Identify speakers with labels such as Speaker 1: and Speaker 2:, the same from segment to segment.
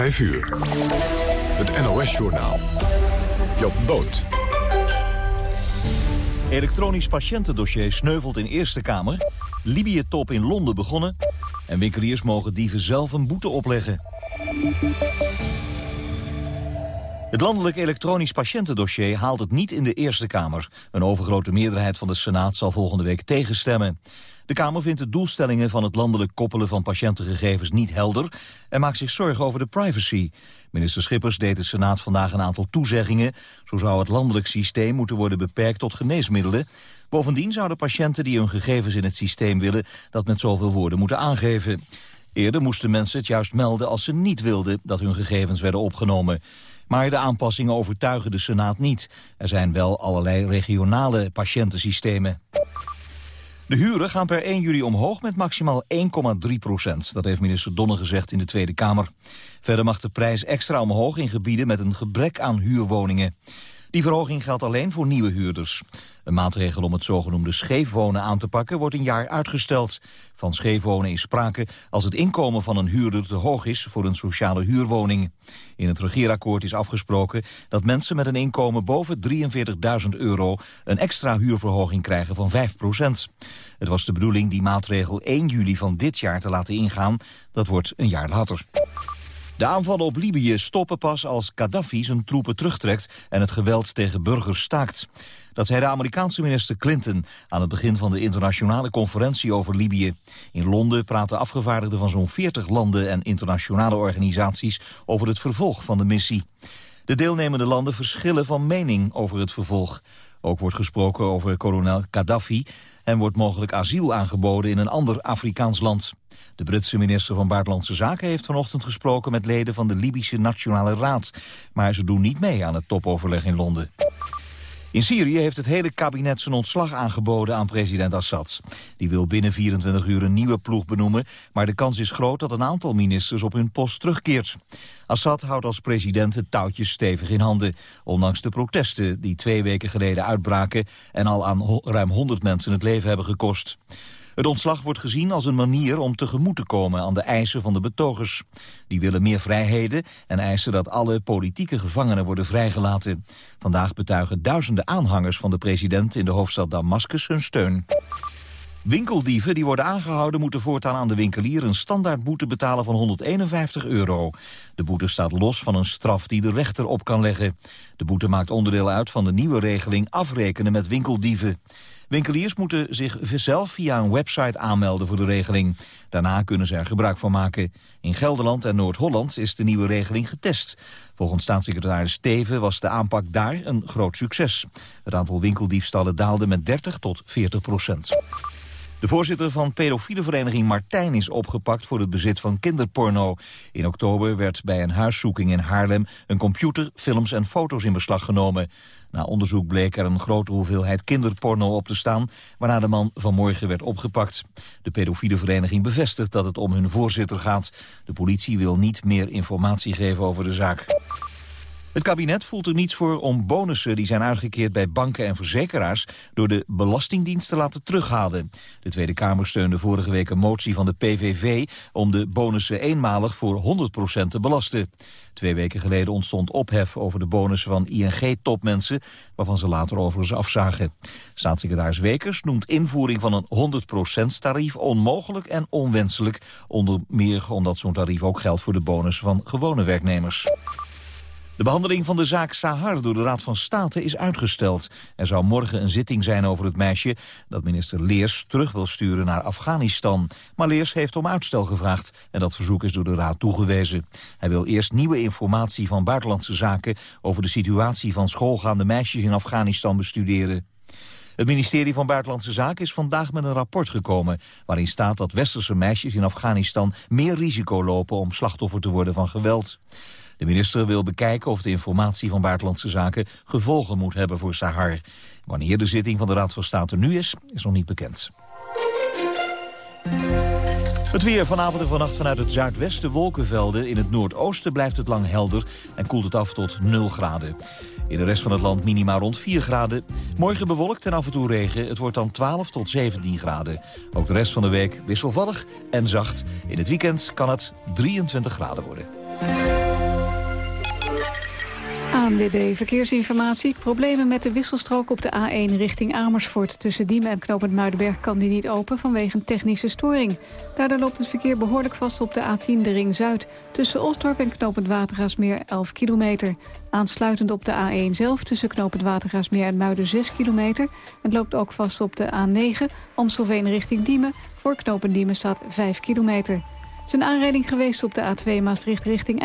Speaker 1: 5 uur. Het NOS-journaal. Job Boot.
Speaker 2: Elektronisch patiëntendossier sneuvelt in Eerste Kamer. Libië-top in Londen begonnen. En winkeliers mogen dieven zelf een boete opleggen. Het landelijk elektronisch patiëntendossier haalt het niet in de Eerste Kamer. Een overgrote meerderheid van de Senaat zal volgende week tegenstemmen. De Kamer vindt de doelstellingen van het landelijk koppelen van patiëntengegevens niet helder en maakt zich zorgen over de privacy. Minister Schippers deed de Senaat vandaag een aantal toezeggingen. Zo zou het landelijk systeem moeten worden beperkt tot geneesmiddelen. Bovendien zouden patiënten die hun gegevens in het systeem willen dat met zoveel woorden moeten aangeven. Eerder moesten mensen het juist melden als ze niet wilden dat hun gegevens werden opgenomen. Maar de aanpassingen overtuigen de Senaat niet. Er zijn wel allerlei regionale patiëntensystemen. De huren gaan per 1 juli omhoog met maximaal 1,3 procent. Dat heeft minister Donner gezegd in de Tweede Kamer. Verder mag de prijs extra omhoog in gebieden met een gebrek aan huurwoningen. Die verhoging geldt alleen voor nieuwe huurders. Een maatregel om het zogenoemde scheefwonen aan te pakken wordt een jaar uitgesteld. Van scheefwonen is sprake als het inkomen van een huurder te hoog is voor een sociale huurwoning. In het regeerakkoord is afgesproken dat mensen met een inkomen boven 43.000 euro een extra huurverhoging krijgen van 5 procent. Het was de bedoeling die maatregel 1 juli van dit jaar te laten ingaan. Dat wordt een jaar later. De aanvallen op Libië stoppen pas als Gaddafi zijn troepen terugtrekt en het geweld tegen burgers staakt. Dat zei de Amerikaanse minister Clinton aan het begin van de internationale conferentie over Libië. In Londen praten afgevaardigden van zo'n 40 landen en internationale organisaties over het vervolg van de missie. De deelnemende landen verschillen van mening over het vervolg. Ook wordt gesproken over kolonel Gaddafi en wordt mogelijk asiel aangeboden in een ander Afrikaans land. De Britse minister van Buitenlandse Zaken heeft vanochtend gesproken met leden van de Libische Nationale Raad. Maar ze doen niet mee aan het topoverleg in Londen. In Syrië heeft het hele kabinet zijn ontslag aangeboden aan president Assad. Die wil binnen 24 uur een nieuwe ploeg benoemen... maar de kans is groot dat een aantal ministers op hun post terugkeert. Assad houdt als president het touwtjes stevig in handen... ondanks de protesten die twee weken geleden uitbraken... en al aan ruim 100 mensen het leven hebben gekost. Het ontslag wordt gezien als een manier om tegemoet te komen aan de eisen van de betogers. Die willen meer vrijheden en eisen dat alle politieke gevangenen worden vrijgelaten. Vandaag betuigen duizenden aanhangers van de president in de hoofdstad Damascus hun steun. Winkeldieven die worden aangehouden moeten voortaan aan de winkelier een standaardboete betalen van 151 euro. De boete staat los van een straf die de rechter op kan leggen. De boete maakt onderdeel uit van de nieuwe regeling afrekenen met winkeldieven. Winkeliers moeten zich zelf via een website aanmelden voor de regeling. Daarna kunnen ze er gebruik van maken. In Gelderland en Noord-Holland is de nieuwe regeling getest. Volgens staatssecretaris Steven was de aanpak daar een groot succes. Het aantal winkeldiefstallen daalde met 30 tot 40 procent. De voorzitter van pedofiele vereniging Martijn is opgepakt voor het bezit van kinderporno. In oktober werd bij een huiszoeking in Haarlem een computer, films en foto's in beslag genomen. Na onderzoek bleek er een grote hoeveelheid kinderporno op te staan... waarna de man vanmorgen werd opgepakt. De pedofiele vereniging bevestigt dat het om hun voorzitter gaat. De politie wil niet meer informatie geven over de zaak. Het kabinet voelt er niets voor om bonussen die zijn uitgekeerd bij banken en verzekeraars door de Belastingdienst te laten terughalen. De Tweede Kamer steunde vorige week een motie van de PVV om de bonussen eenmalig voor 100% te belasten. Twee weken geleden ontstond ophef over de bonussen van ING-topmensen, waarvan ze later overigens afzagen. Staatssecretaris Wekers noemt invoering van een 100%-tarief onmogelijk en onwenselijk, onder meer omdat zo'n tarief ook geldt voor de bonussen van gewone werknemers. De behandeling van de zaak Sahar door de Raad van State is uitgesteld. Er zou morgen een zitting zijn over het meisje dat minister Leers terug wil sturen naar Afghanistan. Maar Leers heeft om uitstel gevraagd en dat verzoek is door de Raad toegewezen. Hij wil eerst nieuwe informatie van buitenlandse zaken over de situatie van schoolgaande meisjes in Afghanistan bestuderen. Het ministerie van Buitenlandse Zaken is vandaag met een rapport gekomen... waarin staat dat westerse meisjes in Afghanistan meer risico lopen om slachtoffer te worden van geweld. De minister wil bekijken of de informatie van Buitenlandse Zaken gevolgen moet hebben voor Sahar. Wanneer de zitting van de Raad van State nu is, is nog niet bekend. Het weer vanavond en vannacht vanuit het zuidwesten wolkenvelden. In het noordoosten blijft het lang helder en koelt het af tot 0 graden. In de rest van het land minima rond 4 graden. Morgen bewolkt en af en toe regen. Het wordt dan 12 tot 17 graden. Ook de rest van de week wisselvallig en zacht. In het weekend kan het 23 graden worden.
Speaker 3: ANWB Verkeersinformatie. Problemen met de wisselstrook op de A1 richting Amersfoort. Tussen Diemen en Knopend Muidenberg kan die niet open vanwege een technische storing. Daardoor loopt het verkeer behoorlijk vast op de A10 de Ring Zuid. Tussen Osdorp en Knopend Watergaasmeer 11 kilometer. Aansluitend op de A1 zelf tussen Knopend Watergaasmeer en Muiden 6 kilometer. Het loopt ook vast op de A9 Amstelveen richting Diemen. Voor Knopend Diemen staat 5 kilometer is een aanrijding geweest op de A2 Maastricht richting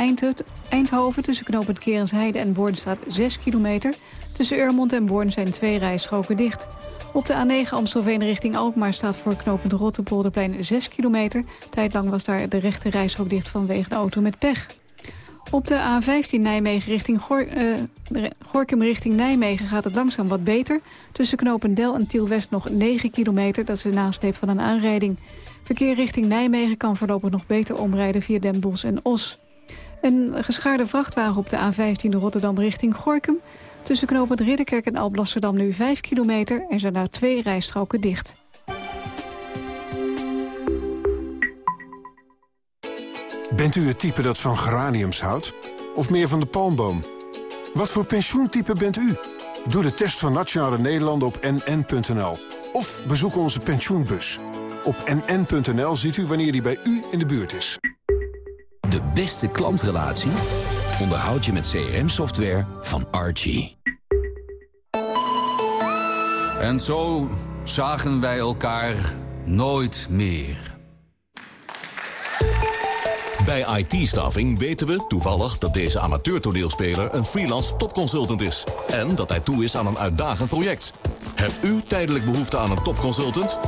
Speaker 3: Eindhoven... tussen knooppunt Kerensheide en Born staat 6 kilometer. Tussen Urmond en Born zijn twee rijstroken dicht. Op de A9 Amstelveen richting Alkmaar staat voor knooppunt Rotterpolderplein 6 kilometer. Tijdlang was daar de rechte rijstrook dicht vanwege de auto met pech. Op de A15 Nijmegen richting uh, Gorkum richting Nijmegen gaat het langzaam wat beter. Tussen Knopendel en Tiel-West nog 9 kilometer. Dat is de nasleep van een aanrijding. Verkeer richting Nijmegen kan voorlopig nog beter omrijden via Den Bosch en Os. Een geschaarde vrachtwagen op de A15 Rotterdam richting Gorkum. Tussen knooppunt Ridderkerk en Alblasserdam nu 5 kilometer. Er zijn daar twee rijstroken dicht.
Speaker 4: Bent u het type dat van geraniums houdt? Of meer van de palmboom? Wat voor pensioentype bent u? Doe de test van Nationale Nederlanden op nn.nl. Of bezoek onze pensioenbus. Op nn.nl ziet u wanneer die bij u in de buurt is.
Speaker 5: De beste klantrelatie onderhoud je met CRM-software van Archie. En zo zagen wij elkaar nooit meer.
Speaker 6: Bij IT-staffing weten we toevallig dat deze amateurtoneelspeler een freelance topconsultant is. En dat hij toe is aan een uitdagend project. Hebt u tijdelijk behoefte aan een topconsultant?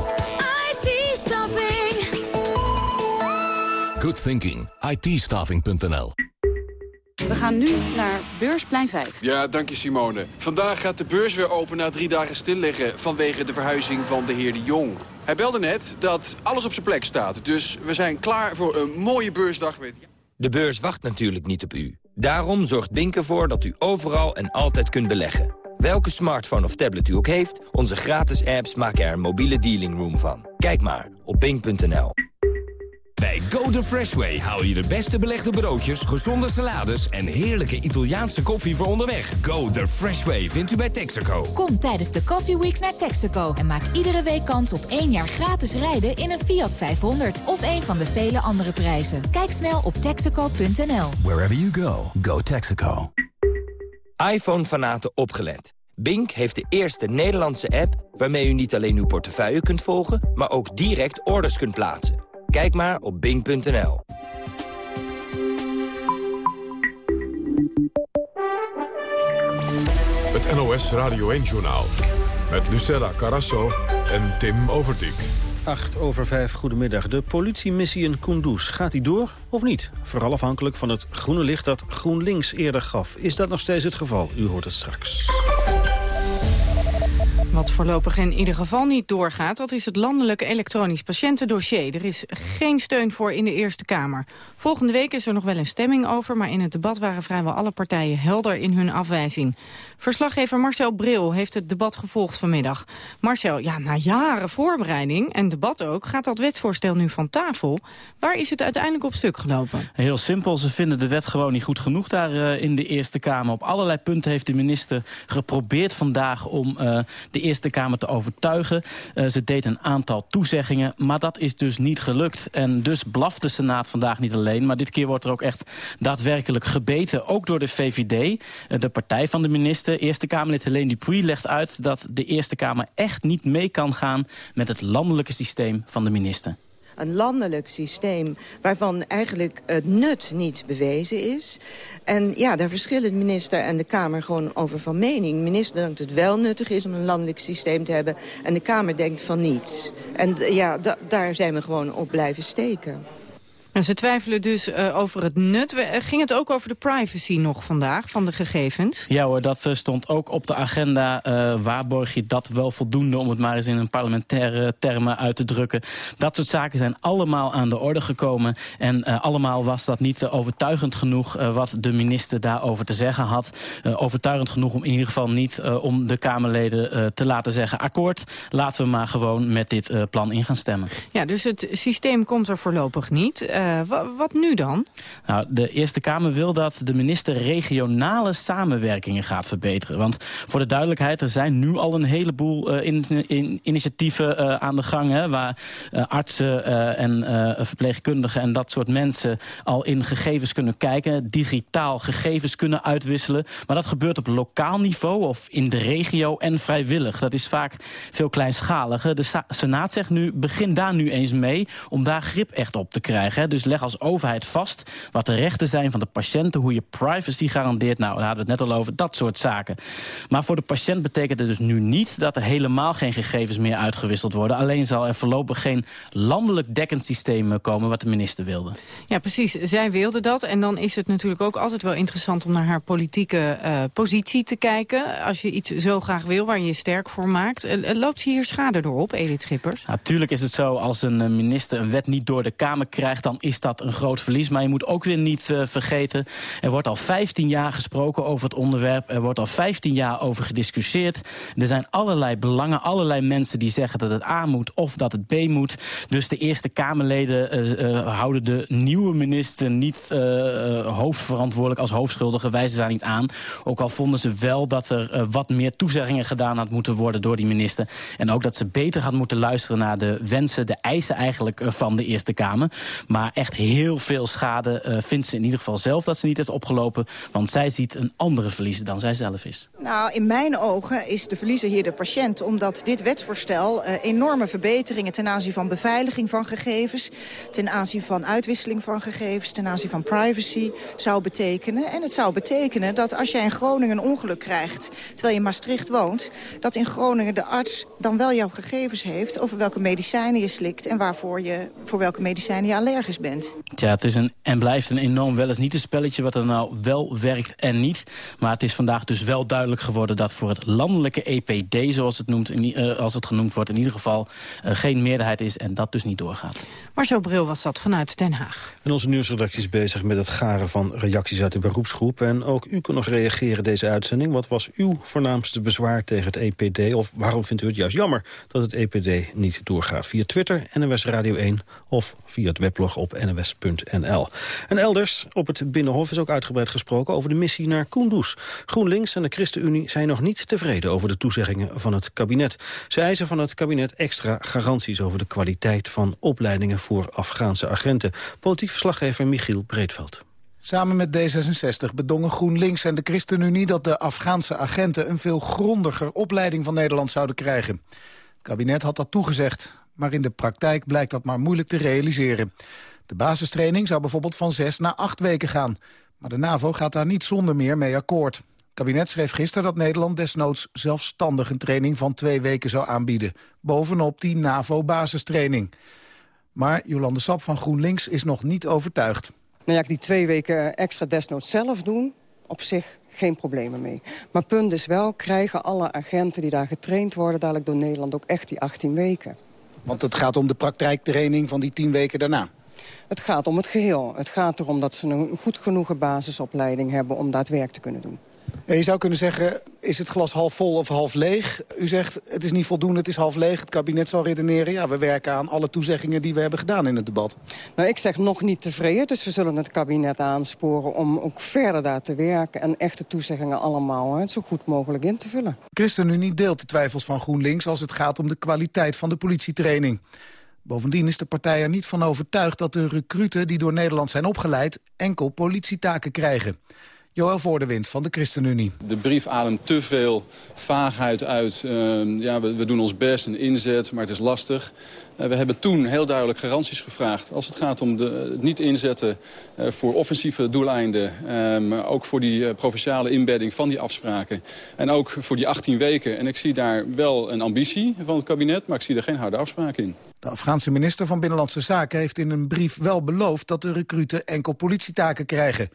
Speaker 7: IT-staffing.
Speaker 6: Good thinking. it
Speaker 8: We gaan nu naar Beursplein 5.
Speaker 9: Ja, dank je Simone. Vandaag gaat de beurs weer open na drie dagen stilliggen... vanwege de verhuizing van de heer De Jong. Hij belde net dat alles op zijn plek staat. Dus we zijn klaar voor een mooie beursdag met...
Speaker 10: De beurs wacht natuurlijk niet op u. Daarom zorgt Bink ervoor dat u overal en altijd kunt beleggen. Welke smartphone of tablet u ook heeft, onze gratis apps maken er een mobiele dealing room van. Kijk maar op bink.nl.
Speaker 11: Bij Go The Fresh Way haal je de beste belegde broodjes, gezonde salades en heerlijke Italiaanse koffie voor onderweg. Go The Fresh Way vindt u bij Texaco.
Speaker 12: Kom tijdens de Coffee Weeks naar Texaco en maak iedere week kans op één jaar gratis rijden in een Fiat 500 of een van de vele andere prijzen. Kijk snel op texaco.nl.
Speaker 11: Wherever you go, go Texaco.
Speaker 10: iPhone-fanaten opgelet. Bink heeft de eerste Nederlandse app waarmee u niet alleen uw portefeuille kunt volgen, maar ook direct orders kunt plaatsen. Kijk maar op bing.nl.
Speaker 1: Het NOS Radio 1-journaal. Met Lucella Carasso en Tim Overdijk.
Speaker 13: 8 over 5, goedemiddag. De politiemissie in Kunduz, gaat die door of niet? Vooral afhankelijk van het groene licht dat GroenLinks eerder gaf. Is dat nog steeds het geval? U hoort het straks.
Speaker 8: Wat voorlopig in ieder geval niet doorgaat, dat is het landelijke elektronisch patiëntendossier. Er is geen steun voor in de Eerste Kamer. Volgende week is er nog wel een stemming over, maar in het debat waren vrijwel alle partijen helder in hun afwijzing. Verslaggever Marcel Bril heeft het debat gevolgd vanmiddag. Marcel, ja, na jaren voorbereiding en debat ook, gaat dat wetsvoorstel nu van tafel. Waar is het uiteindelijk op stuk gelopen?
Speaker 14: Heel simpel, ze vinden de wet gewoon niet goed genoeg daar uh, in de Eerste Kamer. Op allerlei punten heeft de minister geprobeerd vandaag om uh, de Eerste Kamer te overtuigen. Uh, ze deed een aantal toezeggingen, maar dat is dus niet gelukt. En dus blaft de Senaat vandaag niet alleen, maar dit keer wordt er ook echt daadwerkelijk gebeten. Ook door de VVD, de partij van de minister. Eerste Kamerlid Helene Dupuy legt uit dat de Eerste Kamer echt niet mee kan gaan met het landelijke systeem van de minister
Speaker 15: een landelijk systeem waarvan eigenlijk het nut niet bewezen is. En ja, daar verschillen de minister en de Kamer gewoon over van mening. De minister denkt dat het wel nuttig is om een landelijk systeem te hebben... en de Kamer denkt van niet. En ja, daar zijn we gewoon op blijven steken.
Speaker 8: En ze twijfelen dus uh, over het nut. Uh, ging het ook over de privacy nog vandaag van de gegevens?
Speaker 14: Ja hoor, dat uh, stond ook op de agenda. waarborg je dat wel voldoende, om het maar eens in een parlementaire termen uit te drukken. Dat soort zaken zijn allemaal aan de orde gekomen. En allemaal was dat niet overtuigend genoeg wat de minister daarover te zeggen had. overtuigend genoeg om in ieder geval niet om de Kamerleden te laten zeggen... akkoord, laten we maar gewoon met dit plan in gaan stemmen.
Speaker 8: Ja, dus het systeem komt er voorlopig niet...
Speaker 16: Uh, wat nu dan?
Speaker 14: Nou, de Eerste Kamer wil dat de minister regionale samenwerkingen gaat verbeteren. Want voor de duidelijkheid, er zijn nu al een heleboel in, initiatieven uh, aan de gang... Hè, waar artsen en verpleegkundigen en dat soort mensen al in gegevens kunnen kijken. Digitaal gegevens kunnen uitwisselen. Maar dat gebeurt op lokaal niveau of in de regio en vrijwillig. Dat is vaak veel kleinschaliger. De Senaat zegt nu, begin daar nu eens mee om daar grip echt op te krijgen. Dus leg als overheid vast wat de rechten zijn van de patiënten... hoe je privacy garandeert, nou, daar hadden we het net al over, dat soort zaken. Maar voor de patiënt betekent het dus nu niet... dat er helemaal geen gegevens meer uitgewisseld worden. Alleen zal er voorlopig geen landelijk dekkend systeem komen... wat de minister wilde.
Speaker 16: Ja, precies. Zij wilde dat. En dan is het natuurlijk ook altijd wel interessant... om naar haar politieke uh, positie te kijken. Als je iets zo graag wil, waar je je sterk voor maakt. Uh, loopt ze hier schade door op, Edith Schippers?
Speaker 14: Natuurlijk is het zo, als een minister een wet niet door de Kamer krijgt... dan is dat een groot verlies. Maar je moet ook weer niet uh, vergeten... er wordt al 15 jaar gesproken over het onderwerp. Er wordt al 15 jaar over gediscussieerd. Er zijn allerlei belangen, allerlei mensen die zeggen dat het A moet... of dat het B moet. Dus de Eerste Kamerleden uh, uh, houden de nieuwe minister niet hoofdverantwoordelijk als hoofdschuldige. Wijzen ze daar niet aan. Ook al vonden ze wel dat er wat meer toezeggingen gedaan had moeten worden door die minister. En ook dat ze beter had moeten luisteren naar de wensen, de eisen eigenlijk van de Eerste Kamer. Maar echt heel veel schade uh, vindt ze in ieder geval zelf dat ze niet heeft opgelopen. Want zij ziet een andere verliezer dan zij zelf is.
Speaker 15: Nou, in mijn ogen is de verliezer hier de patiënt. Omdat dit wetsvoorstel uh, enorme verbeteringen ten aanzien van beveiliging van gegevens... ten aanzien van uitwisseling van gegevens, ten aanzien van privacy zou betekenen. En het zou betekenen dat als jij in Groningen een ongeluk krijgt... terwijl je in Maastricht woont, dat in Groningen de arts dan wel jouw gegevens heeft... over welke medicijnen je slikt en waarvoor je, voor welke medicijnen je allergisch bent.
Speaker 14: Ja, het is een, en blijft een enorm wel eens niet een spelletje wat er nou wel werkt en niet. Maar het is vandaag dus wel duidelijk geworden dat voor het landelijke EPD, zoals het, noemt, uh, als het genoemd wordt, in ieder geval uh, geen meerderheid is en dat dus niet doorgaat.
Speaker 16: Zo bril was dat vanuit Den Haag.
Speaker 13: En onze nieuwsredactie is bezig met het garen van reacties uit de beroepsgroep. En ook u kunt nog reageren deze uitzending. Wat was uw voornaamste bezwaar tegen het EPD? Of waarom vindt u het juist jammer dat het EPD niet doorgaat? Via Twitter, NWS Radio 1 of via het weblog op nws.nl. En elders, op het Binnenhof is ook uitgebreid gesproken over de missie naar Kunduz. GroenLinks en de ChristenUnie zijn nog niet tevreden over de toezeggingen van het kabinet. Ze eisen van het kabinet extra garanties over de kwaliteit van opleidingen voor Afghaanse agenten. Politiek verslaggever Michiel Breedveld.
Speaker 17: Samen met D66 bedongen GroenLinks en de ChristenUnie dat de Afghaanse agenten een veel grondiger opleiding van Nederland zouden krijgen. Het kabinet had dat toegezegd, maar in de praktijk blijkt dat maar moeilijk te realiseren. De basistraining zou bijvoorbeeld van zes naar acht weken gaan. Maar de NAVO gaat daar niet zonder meer mee akkoord. Het kabinet schreef gisteren dat Nederland desnoods zelfstandig een training van twee weken zou aanbieden. Bovenop die NAVO-basistraining. Maar Jolande Sap van GroenLinks is nog niet overtuigd.
Speaker 12: Nou ja, die twee weken extra desnoods zelf doen, op zich geen problemen mee. Maar punt is wel, krijgen alle agenten die daar getraind worden... dadelijk door Nederland ook echt die 18 weken.
Speaker 17: Want het gaat om de praktijktraining van die 10 weken daarna?
Speaker 12: Het gaat om het geheel. Het gaat erom dat ze een goed genoegen basisopleiding hebben om dat werk te kunnen doen.
Speaker 17: Je zou kunnen zeggen, is het glas half vol of half leeg? U zegt, het is niet voldoende, het is half leeg. Het kabinet zal redeneren, ja, we werken aan alle toezeggingen die we hebben gedaan in het debat.
Speaker 12: Nou, ik zeg nog niet tevreden, dus we zullen het kabinet aansporen... om ook verder daar te werken en echte toezeggingen allemaal hè, zo goed mogelijk in te vullen.
Speaker 17: ChristenUnie deelt de twijfels van GroenLinks als het gaat om de kwaliteit van de politietraining. Bovendien is de partij er niet van overtuigd dat de recruten die door Nederland zijn opgeleid enkel politietaken krijgen. Joël Voordewind van de ChristenUnie.
Speaker 18: De brief ademt te veel vaagheid uit. Uh, ja, we, we, doen ons best, een inzet, maar het is lastig. Uh, we hebben toen heel duidelijk garanties gevraagd. Als het gaat om de, het niet inzetten uh, voor offensieve doeleinden... maar ook voor die provinciale inbedding van die afspraken. En ook voor die 18 weken. En ik zie daar wel een ambitie van het kabinet... maar ik zie er geen harde afspraak in.
Speaker 17: De Afghaanse minister van Binnenlandse Zaken heeft in een brief wel beloofd... dat de recruten enkel politietaken krijgen.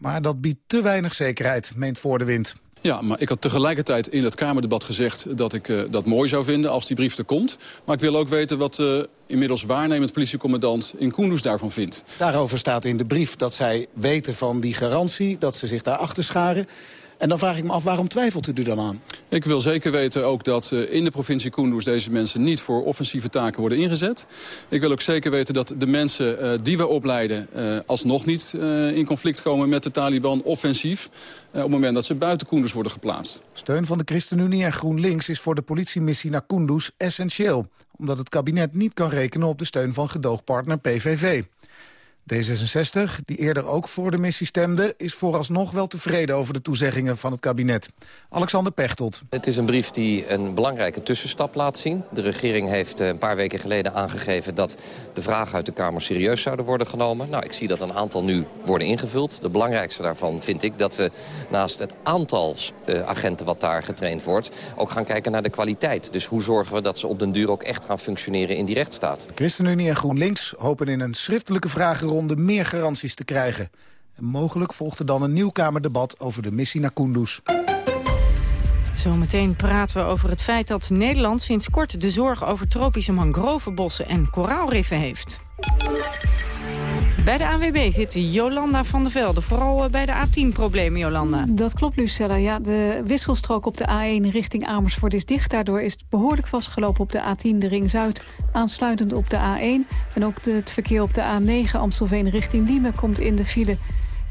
Speaker 17: Maar dat biedt te weinig zekerheid, meent Voor de Wind.
Speaker 18: Ja, maar ik had tegelijkertijd in het Kamerdebat gezegd dat ik uh, dat mooi zou vinden als die brief er komt. Maar ik wil ook weten wat uh, inmiddels waarnemend politiecommandant in Kunduz daarvan vindt.
Speaker 17: Daarover staat in de brief dat zij weten van die garantie, dat ze zich daarachter scharen. En dan vraag ik me af, waarom twijfelt u er dan aan?
Speaker 18: Ik wil zeker weten ook dat uh, in de provincie Kunduz deze mensen niet voor offensieve taken worden ingezet. Ik wil ook zeker weten dat de mensen uh, die we opleiden uh, alsnog niet in conflict komen met de Taliban offensief. op het moment dat ze buiten Kunduz worden geplaatst.
Speaker 17: Steun van de ChristenUnie en GroenLinks is voor de politiemissie naar Kunduz essentieel. Omdat het kabinet niet kan rekenen op de steun van gedoogpartner PVV. D66, die eerder ook voor de missie stemde... is vooralsnog wel tevreden over de toezeggingen van het kabinet. Alexander Pechtold.
Speaker 19: Het is een brief die een belangrijke tussenstap laat zien. De regering heeft eh, een paar weken geleden aangegeven... dat de vragen uit de Kamer serieus zouden worden genomen. Nou, ik zie dat een aantal nu worden ingevuld. De belangrijkste daarvan vind ik dat we naast het aantal uh, agenten... wat daar getraind wordt, ook gaan kijken naar de kwaliteit. Dus hoe zorgen we dat ze op den duur ook echt gaan functioneren in die rechtsstaat?
Speaker 17: ChristenUnie en GroenLinks hopen in een schriftelijke vragenronde meer garanties te krijgen. En mogelijk volgt er dan een nieuw Kamerdebat over de missie naar Kunduz.
Speaker 16: Zometeen praten we over het feit dat Nederland sinds kort de zorg over tropische mangrovenbossen en koraalriffen heeft. Bij de ANWB zit Jolanda van der Velde. Vooral eh, bij de A10-problemen, Jolanda.
Speaker 3: Dat klopt, Lucella. Ja, de wisselstrook op de A1 richting Amersfoort is dicht. Daardoor is het behoorlijk vastgelopen op de A10, de Ring Zuid. Aansluitend op de A1. En ook het verkeer op de A9 Amstelveen richting Diemen komt in de file.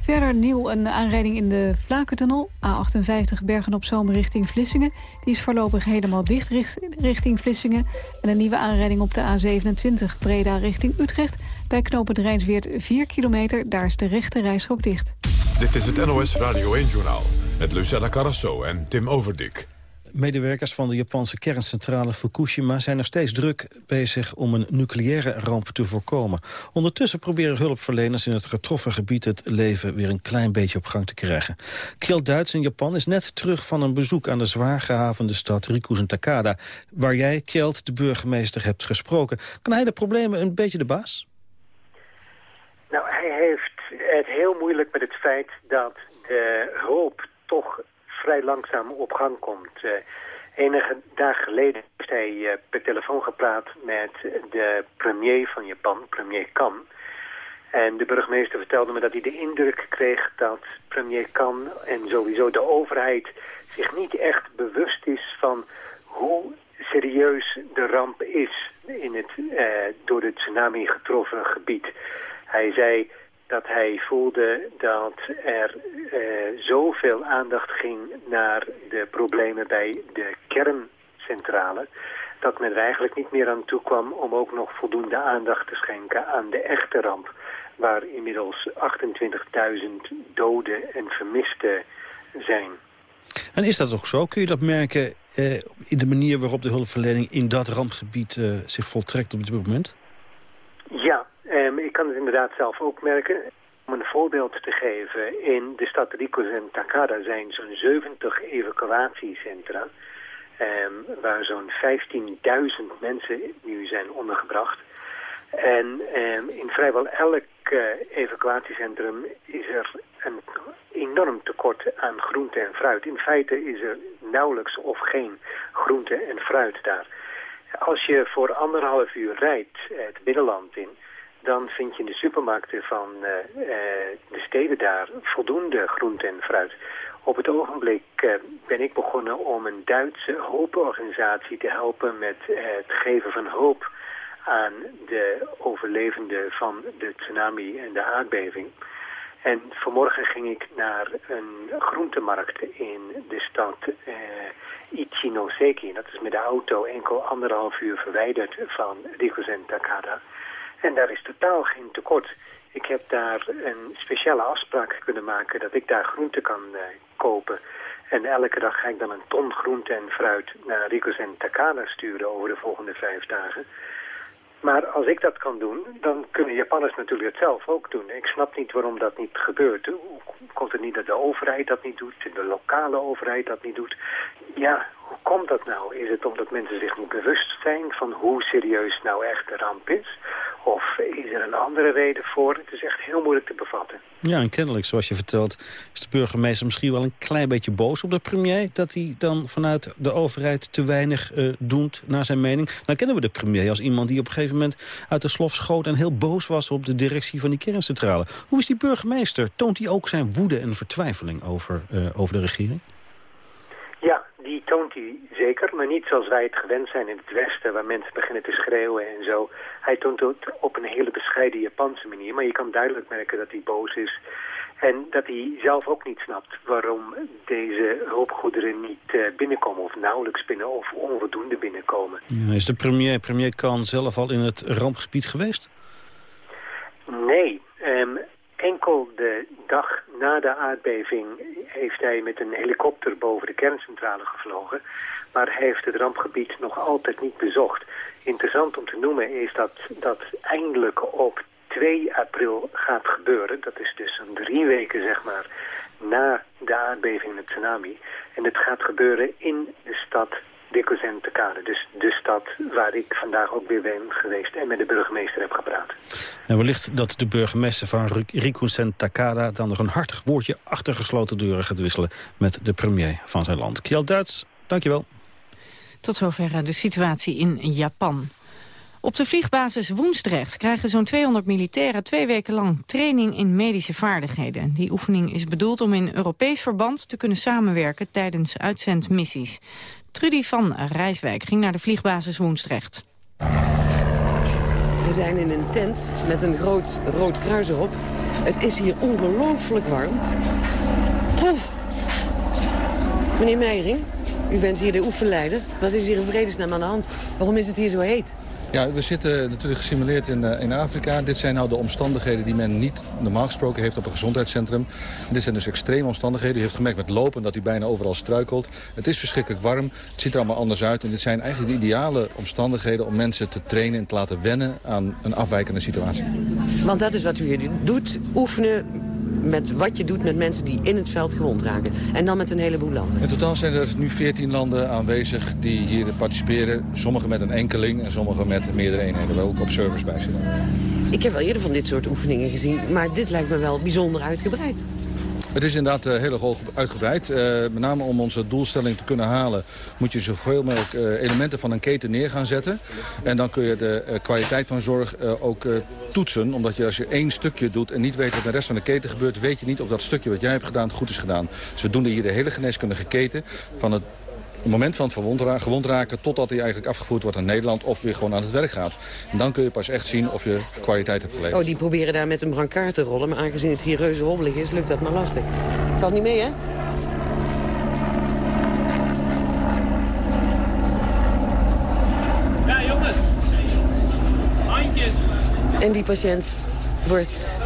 Speaker 3: Verder nieuw een aanrijding in de Vlakentunnel. A58 Bergen-op-Zoom richting Vlissingen. Die is voorlopig helemaal dicht richting Vlissingen. En een nieuwe aanrijding op de A27 Breda richting Utrecht. Bij knooppunt Rijnsweert 4 kilometer. Daar is de rechte reishok dicht.
Speaker 1: Dit is het NOS Radio 1-journaal. Met Lucella Carrasso en Tim Overdik.
Speaker 13: Medewerkers van de Japanse kerncentrale Fukushima zijn nog steeds druk bezig om een nucleaire ramp te voorkomen. Ondertussen proberen hulpverleners in het getroffen gebied het leven weer een klein beetje op gang te krijgen. Kiel Duits in Japan is net terug van een bezoek aan de zwaar gehavende stad Rikuzen Takada, waar jij, Kjeld, de burgemeester, hebt gesproken. Kan hij de problemen een beetje de baas?
Speaker 20: Nou, hij heeft het heel moeilijk met het feit dat de hulp toch vrij langzaam op gang komt. Uh, enige dagen geleden heeft hij uh, per telefoon gepraat met de premier van Japan, premier Kan. En de burgemeester vertelde me dat hij de indruk kreeg dat premier Kan en sowieso de overheid zich niet echt bewust is van hoe serieus de ramp is in het uh, door de tsunami getroffen gebied. Hij zei, dat hij voelde dat er uh, zoveel aandacht ging naar de problemen bij de kerncentrale... dat men er eigenlijk niet meer aan toe kwam om ook nog voldoende aandacht te schenken aan de echte ramp... waar inmiddels 28.000 doden en vermisten zijn.
Speaker 13: En is dat ook zo? Kun je dat merken eh, in de manier waarop de hulpverlening in dat rampgebied eh, zich voltrekt op dit moment?
Speaker 20: Ja, Um, ik kan het inderdaad zelf ook merken. Om een voorbeeld te geven, in de stad Ricos en Takada zijn zo'n 70 evacuatiecentra... Um, waar zo'n 15.000 mensen nu zijn ondergebracht. En um, in vrijwel elk uh, evacuatiecentrum is er een enorm tekort aan groente en fruit. In feite is er nauwelijks of geen groente en fruit daar. Als je voor anderhalf uur rijdt het binnenland in dan vind je in de supermarkten van uh, de steden daar voldoende groente en fruit. Op het ogenblik uh, ben ik begonnen om een Duitse hulporganisatie te helpen met het geven van hulp aan de overlevenden van de tsunami en de aardbeving. En vanmorgen ging ik naar een groentemarkt in de stad uh, Ichinoseki. Dat is met de auto enkel anderhalf uur verwijderd van Rikuzen Takada. En daar is totaal geen tekort. Ik heb daar een speciale afspraak kunnen maken dat ik daar groente kan uh, kopen. En elke dag ga ik dan een ton groente en fruit naar Ricos en Takana sturen over de volgende vijf dagen. Maar als ik dat kan doen, dan kunnen Japanners natuurlijk het zelf ook doen. Ik snap niet waarom dat niet gebeurt. Hoe komt het niet dat de overheid dat niet doet, de lokale overheid dat niet doet? Ja, hoe komt dat nou? Is het omdat mensen zich niet bewust zijn van hoe serieus nou echt de ramp is? Of is er een andere reden voor? Het is echt heel moeilijk te bevatten.
Speaker 13: Ja, en kennelijk, zoals je vertelt, is de burgemeester misschien wel een klein beetje boos op de premier. Dat hij dan vanuit de overheid te weinig uh, doet naar zijn mening. Nou kennen we de premier als iemand die op een gegeven moment uit de slof schoot en heel boos was op de directie van die kerncentrale. Hoe is die burgemeester? Toont hij ook zijn woede en vertwijfeling over, uh, over de regering?
Speaker 20: Toont hij zeker, maar niet zoals wij het gewend zijn in het Westen... waar mensen beginnen te schreeuwen en zo. Hij toont het op een hele bescheiden Japanse manier... maar je kan duidelijk merken dat hij boos is... En dat hij zelf ook niet snapt waarom deze hulpgoederen niet uh, binnenkomen... of nauwelijks binnen of onvoldoende binnenkomen.
Speaker 13: Ja, is de premier, premier Kan zelf al in het rampgebied geweest?
Speaker 20: Nee, um, enkel de dag na de aardbeving heeft hij met een helikopter boven de kerncentrale gevlogen. Maar hij heeft het rampgebied nog altijd niet bezocht. Interessant om te noemen is dat dat eindelijk op 2 april gaat gebeuren. Dat is dus een drie weken zeg maar na de aardbeving en het tsunami. En het gaat gebeuren in de stad Dikkozen Takade. Dus de stad waar ik vandaag ook weer ben geweest en met de burgemeester heb gepraat.
Speaker 13: En wellicht dat de burgemeester van Rikusen Takada dan nog een hartig woordje achter gesloten deuren gaat wisselen met de premier van zijn land. Kjell Duits, dankjewel.
Speaker 16: Tot zover de situatie in Japan. Op de vliegbasis Woensdrecht krijgen zo'n 200 militairen twee weken lang training in medische vaardigheden. Die oefening is bedoeld om in Europees verband te kunnen samenwerken tijdens uitzendmissies. Trudy van Rijswijk ging naar de vliegbasis Woensdrecht.
Speaker 21: We zijn in een tent met een groot rood kruis erop. Het is hier ongelooflijk warm. Meneer Meijering, u bent hier de oefenleider. Wat is hier in vredesnaam aan de hand? Waarom is het hier zo heet?
Speaker 22: Ja, we zitten natuurlijk gesimuleerd in, uh, in Afrika. Dit zijn nou de omstandigheden die men niet normaal gesproken heeft op een gezondheidscentrum. dit zijn dus extreme omstandigheden. U heeft gemerkt met lopen dat u bijna overal struikelt. Het is verschrikkelijk warm. Het ziet er allemaal anders uit. En dit zijn eigenlijk de ideale omstandigheden om mensen te trainen en te laten wennen aan een afwijkende situatie.
Speaker 21: Want dat is wat u hier doet. Oefenen met wat je doet met mensen die in het veld gewond raken. En dan met een heleboel landen.
Speaker 22: In totaal zijn er nu 14 landen aanwezig die hier participeren. Sommigen met een enkeling en sommigen met meerdere eenheden waar ook observers bij zitten.
Speaker 21: Ik heb wel eerder van dit soort oefeningen gezien, maar dit lijkt me wel bijzonder uitgebreid.
Speaker 22: Het is inderdaad uh, heel erg uitgebreid. Uh, met name om onze doelstelling te kunnen halen... moet je zoveel mogelijk uh, elementen van een keten neer gaan zetten. En dan kun je de kwaliteit van zorg ook toetsen. Omdat je als je één stukje doet en niet weet wat de rest van de keten gebeurt... weet je niet of dat stukje wat jij hebt gedaan goed is gedaan. Dus we doen hier de hele geneeskundige keten... van het het moment van het gewond raken, gewond raken totdat hij eigenlijk afgevoerd wordt naar Nederland of weer gewoon aan het werk gaat. En dan kun je pas echt zien of je kwaliteit hebt geleverd.
Speaker 21: Oh, die proberen daar met een brancard te rollen, maar aangezien het hier reuze hobbelig is, lukt dat maar lastig. Valt niet mee, hè?
Speaker 23: Ja, jongens. Handjes.
Speaker 21: En die patiënt wordt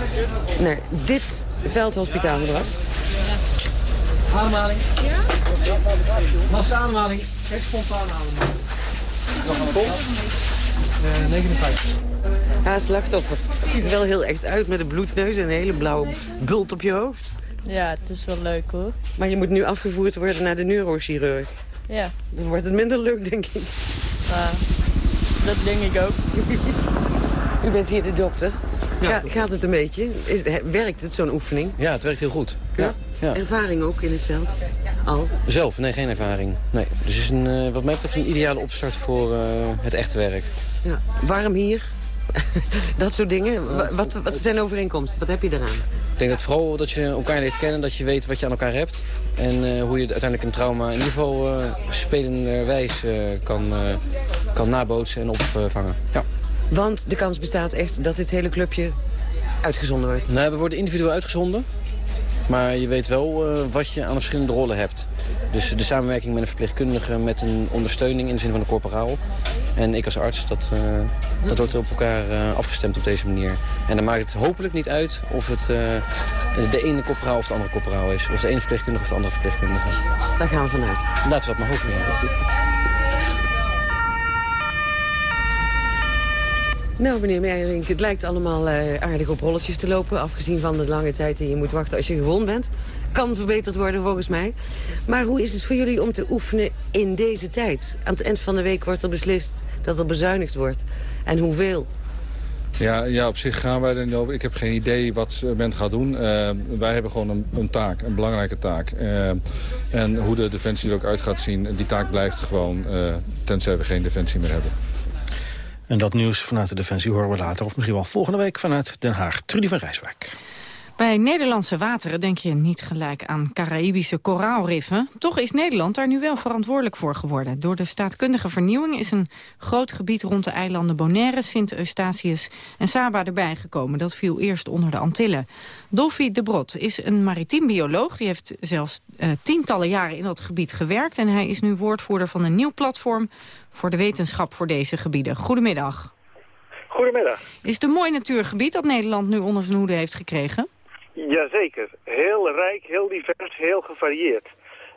Speaker 21: naar dit veldhospitaal gebracht.
Speaker 23: Ademhaling. Ja? Masse ademhaling. Geen spontane ademhaling. Nog een pol. Uh, 59.
Speaker 21: Ja, slachtoffer. Het ziet er wel heel echt uit met een bloedneus en een hele blauwe bult op je hoofd.
Speaker 24: Ja, het is wel leuk hoor.
Speaker 21: Maar je moet nu afgevoerd worden naar de neurochirurg.
Speaker 24: Ja.
Speaker 21: Dan wordt het minder leuk, denk ik.
Speaker 24: Uh, dat denk ik ook.
Speaker 21: U bent hier de dokter. Ja. gaat het een beetje? Is, werkt het, zo'n oefening?
Speaker 25: Ja, het werkt heel goed. Ja?
Speaker 21: ja? Ervaring ook in het veld? Al?
Speaker 25: Zelf? Nee, geen ervaring. Nee. Dus het is een, uh, wat mij betreft een ideale opstart voor uh, het echte werk.
Speaker 21: Ja. Warm hier? dat soort dingen. Wat, wat zijn overeenkomsten? Wat heb je eraan?
Speaker 25: Ik denk dat vooral dat je elkaar leert kennen, dat je weet wat je aan elkaar hebt. En uh, hoe je uiteindelijk een trauma in ieder geval uh, spelenderwijs kan, kan nabootsen en opvangen. Ja.
Speaker 21: Want de kans bestaat echt dat dit hele clubje uitgezonden wordt?
Speaker 25: Nee, we worden individueel uitgezonden. Maar je weet wel uh, wat je aan verschillende rollen hebt. Dus de samenwerking met een verpleegkundige met een ondersteuning in de zin van een corporaal. En ik als arts, dat, uh, dat wordt op elkaar uh, afgestemd op deze manier. En dan maakt het hopelijk niet uit of het de ene corporaal of de andere corporaal is. Of de ene verpleegkundige of de andere verpleegkundige.
Speaker 21: Daar gaan we vanuit.
Speaker 25: Laten we dat maar hopen. Ja.
Speaker 21: Nou, meneer Meijerink, het lijkt allemaal uh, aardig op rolletjes te lopen... afgezien van de lange tijd die je moet wachten als je gewond bent. Kan verbeterd worden, volgens mij. Maar hoe is het voor jullie om te oefenen in deze tijd? Aan het eind van de week wordt er beslist dat er bezuinigd wordt. En hoeveel?
Speaker 22: Ja, ja, op zich gaan wij er niet over. Ik heb geen idee wat men gaat doen. Uh, wij hebben gewoon een, een, taak, een belangrijke taak. Uh, en hoe de defensie er ook uit gaat zien, die taak blijft gewoon... Tenzij we geen defensie meer hebben.
Speaker 13: En dat nieuws vanuit de Defensie horen we later, of misschien wel volgende week vanuit Den Haag. Trudy van Rijswijk.
Speaker 8: Bij Nederlandse wateren denk je niet gelijk aan Caraïbische koraalriffen. Toch is Nederland daar nu wel verantwoordelijk voor geworden. Door de staatkundige vernieuwing is een groot gebied rond de eilanden Bonaire, Sint Eustatius en Saba erbij gekomen. Dat viel eerst onder de Antillen. Dolphy de Brot is een maritiem bioloog. Die heeft zelfs uh, tientallen jaren in dat gebied gewerkt. En hij is nu woordvoerder van een nieuw platform voor de wetenschap voor deze gebieden. Goedemiddag.
Speaker 26: Goedemiddag.
Speaker 8: Is het een mooi natuurgebied dat Nederland nu onder zijn hoede heeft gekregen?
Speaker 26: Jazeker. Heel rijk, heel divers, heel gevarieerd.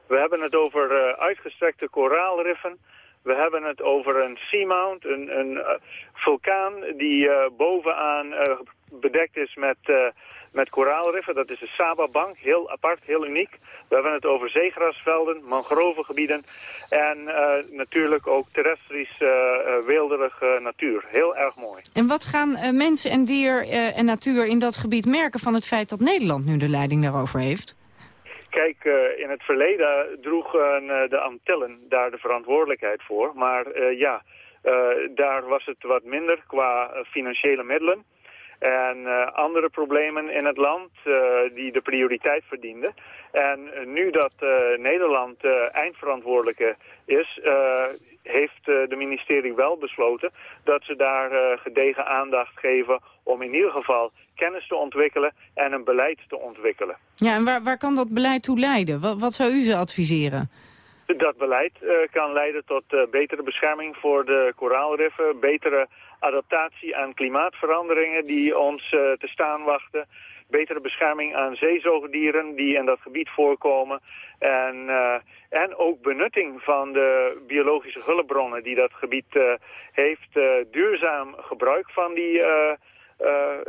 Speaker 26: We hebben het over uh, uitgestrekte koraalriffen. We hebben het over een seamount, een, een uh, vulkaan die uh, bovenaan bedekt is met met koraalriffen. Dat is de Saba-bank, heel apart, heel uniek. We hebben het over zeegrasvelden, mangrovengebieden en uh, natuurlijk ook terrestrisch uh, weelderige natuur. Heel erg mooi.
Speaker 8: En wat gaan mensen en dier en natuur in dat gebied merken van het feit dat Nederland nu de leiding daarover heeft?
Speaker 26: Kijk, in het verleden droegen de Antillen daar de verantwoordelijkheid voor. Maar ja, daar was het wat minder qua financiële middelen en uh, andere problemen in het land uh, die de prioriteit verdienden. En uh, nu dat Nederland eindverantwoordelijke is, heeft de ministerie wel besloten dat ze daar gedegen aandacht geven om in ieder geval kennis te ontwikkelen en een beleid te ontwikkelen.
Speaker 8: Ja, en waar, waar kan dat beleid toe leiden? Wat, wat zou u ze adviseren?
Speaker 26: Dat beleid kan leiden tot betere bescherming voor de koraalriffen, betere adaptatie aan klimaatveranderingen die ons uh, te staan wachten. Betere bescherming aan zeezoogdieren die in dat gebied voorkomen. En, uh, en ook benutting van de biologische hulpbronnen die dat gebied uh, heeft. duurzaam gebruik van die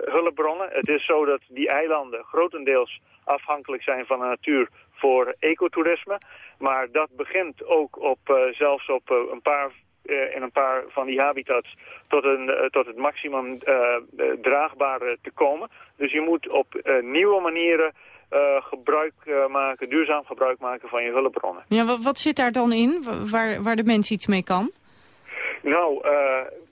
Speaker 26: hulpbronnen. Het is zo dat die eilanden grotendeels afhankelijk zijn van de natuur voor ecotourisme. Maar dat begint ook op, zelfs op een paar uh, in een paar van die habitats tot, een, uh, tot het maximum uh, draagbare te komen. Dus je moet op nieuwe manieren gebruik maken, duurzaam gebruik maken van je hulpbronnen.
Speaker 8: Ja, wat, wat zit daar dan in, waar, waar de mens iets mee kan?
Speaker 26: Nou,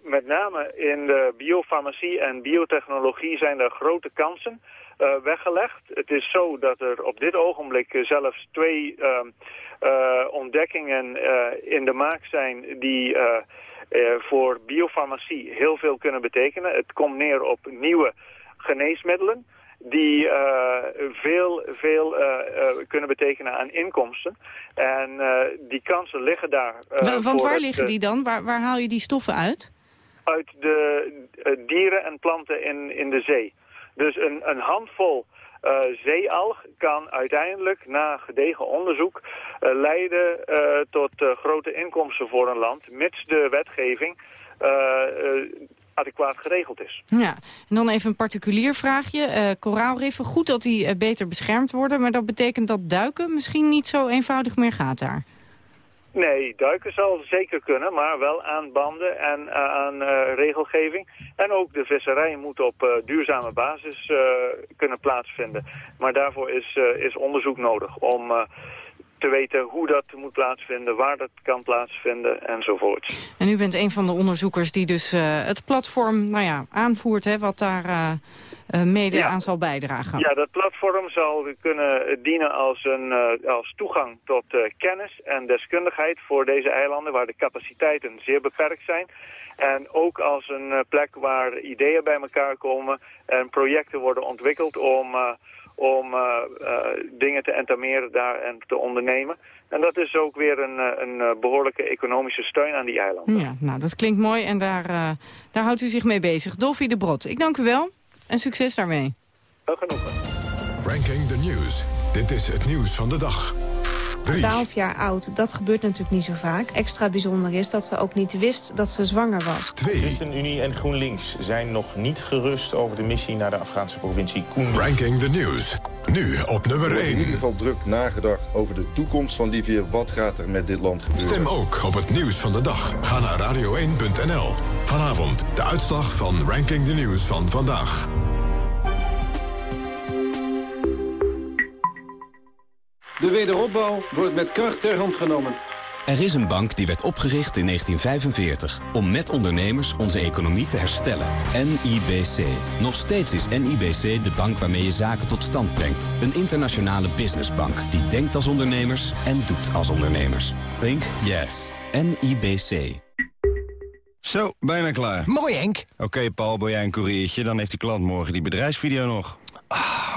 Speaker 26: met name in de biofarmacie en biotechnologie zijn er grote kansen uh, weggelegd. Het is zo dat er op dit ogenblik zelfs twee uh, uh, ontdekkingen in de maak zijn die voor biofarmacie heel veel kunnen betekenen. Het komt neer op nieuwe geneesmiddelen die veel, veel kunnen betekenen aan inkomsten. En die kansen liggen daar.
Speaker 8: Want waar liggen die dan? Waar, waar haal je die stoffen uit?
Speaker 26: Uit de dieren en planten in, in de zee. Dus een, een handvol uh, zeealg kan uiteindelijk na gedegen onderzoek uh, leiden uh, tot grote inkomsten voor een land, mits de wetgeving adequaat geregeld is.
Speaker 8: Ja, en dan even een particulier vraagje. koraalriffen, goed dat die beter beschermd worden, maar dat betekent dat duiken misschien niet zo eenvoudig meer gaat daar.
Speaker 26: Nee, duiken zal zeker kunnen, maar wel aan banden en uh, aan uh, regelgeving. En ook de visserij moet op uh, duurzame basis kunnen plaatsvinden. Maar daarvoor is, is onderzoek nodig om te weten hoe dat moet plaatsvinden, waar dat kan plaatsvinden enzovoort.
Speaker 8: En u bent een van de onderzoekers die dus het platform nou ja, aanvoert, hè, wat daar mede ja. aan zal bijdragen.
Speaker 26: Ja, dat platform zal kunnen dienen als, een, uh, als toegang tot uh, kennis en deskundigheid voor deze eilanden, waar de capaciteiten zeer beperkt zijn. En ook als een plek waar ideeën bij elkaar komen en projecten worden ontwikkeld om, om dingen te entameren daar en te ondernemen. En dat is ook weer een, een behoorlijke economische steun aan die eilanden.
Speaker 8: Ja, nou, dat klinkt mooi en daar, daar houdt u zich mee bezig. Dolfie de Brot, ik dank u wel. En succes daarmee.
Speaker 26: Wel genoegen.
Speaker 1: Ranking the News. Dit is het nieuws van de dag.
Speaker 27: 12 jaar oud, dat gebeurt natuurlijk niet zo vaak. Extra bijzonder is dat ze ook niet wist dat ze zwanger was.
Speaker 28: Twee. ChristenUnie en GroenLinks zijn nog niet gerust over de missie naar de Afghaanse provincie Kunduz.
Speaker 1: Ranking the News. Nu op nummer 1.
Speaker 6: in ieder geval druk nagedacht over de toekomst van Libië. Wat gaat er met dit land gebeuren?
Speaker 1: Stem ook op het nieuws van de dag. Ga naar radio1.nl. Vanavond de uitslag van Ranking the News van vandaag.
Speaker 29: De wederopbouw wordt met kracht ter hand genomen.
Speaker 30: Er is een bank die werd opgericht in 1945 om met ondernemers onze economie te herstellen. NIBC. Nog steeds is NIBC de bank waarmee je zaken tot stand brengt. Een internationale businessbank die denkt als ondernemers en doet als ondernemers. Think yes. NIBC.
Speaker 31: Zo, bijna klaar.
Speaker 4: Mooi, Henk.
Speaker 31: Oké, Paul, ben jij een koeriertje? Dan heeft die klant morgen die bedrijfsvideo nog.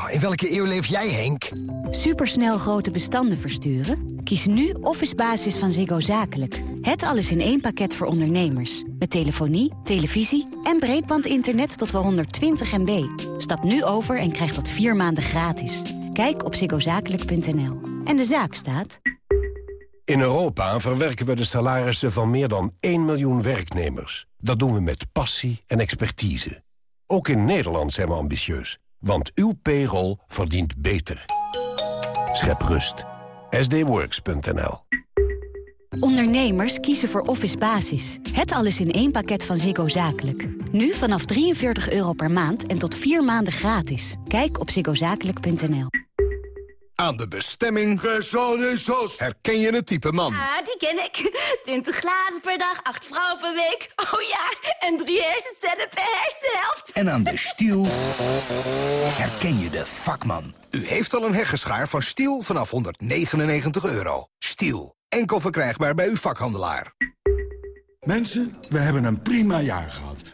Speaker 4: Oh, in welke eeuw leef jij, Henk?
Speaker 7: Supersnel grote bestanden versturen? Kies nu Office Basis van Ziggo Zakelijk. Het alles in één pakket voor ondernemers. Met telefonie, televisie en breedbandinternet tot wel 120 MB. Stap nu over en krijg dat vier maanden gratis. Kijk op ziggozakelijk.nl. En de zaak staat...
Speaker 4: In Europa verwerken we de salarissen van meer dan 1 miljoen werknemers. Dat doen we met passie en expertise. Ook in Nederland zijn we ambitieus. Want uw payroll verdient beter. Schep rust. sdworks.nl
Speaker 7: Ondernemers kiezen voor Office Basis. Het alles in één pakket van Ziggo Zakelijk. Nu vanaf 43 euro per maand en tot vier maanden gratis. Kijk op ziggozakelijk.nl.
Speaker 4: Aan de bestemming Gezelligos. Herken je het type man?
Speaker 32: Ah, die ken ik. 20 glazen per dag, 8 vrouwen per week. Oh ja, en drie hersencellen per hersenhelft.
Speaker 4: En aan de stiel herken je de vakman. U heeft al een heggeschaar van Stiel vanaf 199 euro. Stiel, enkel verkrijgbaar bij uw vakhandelaar.
Speaker 33: Mensen, we hebben een prima jaar gehad.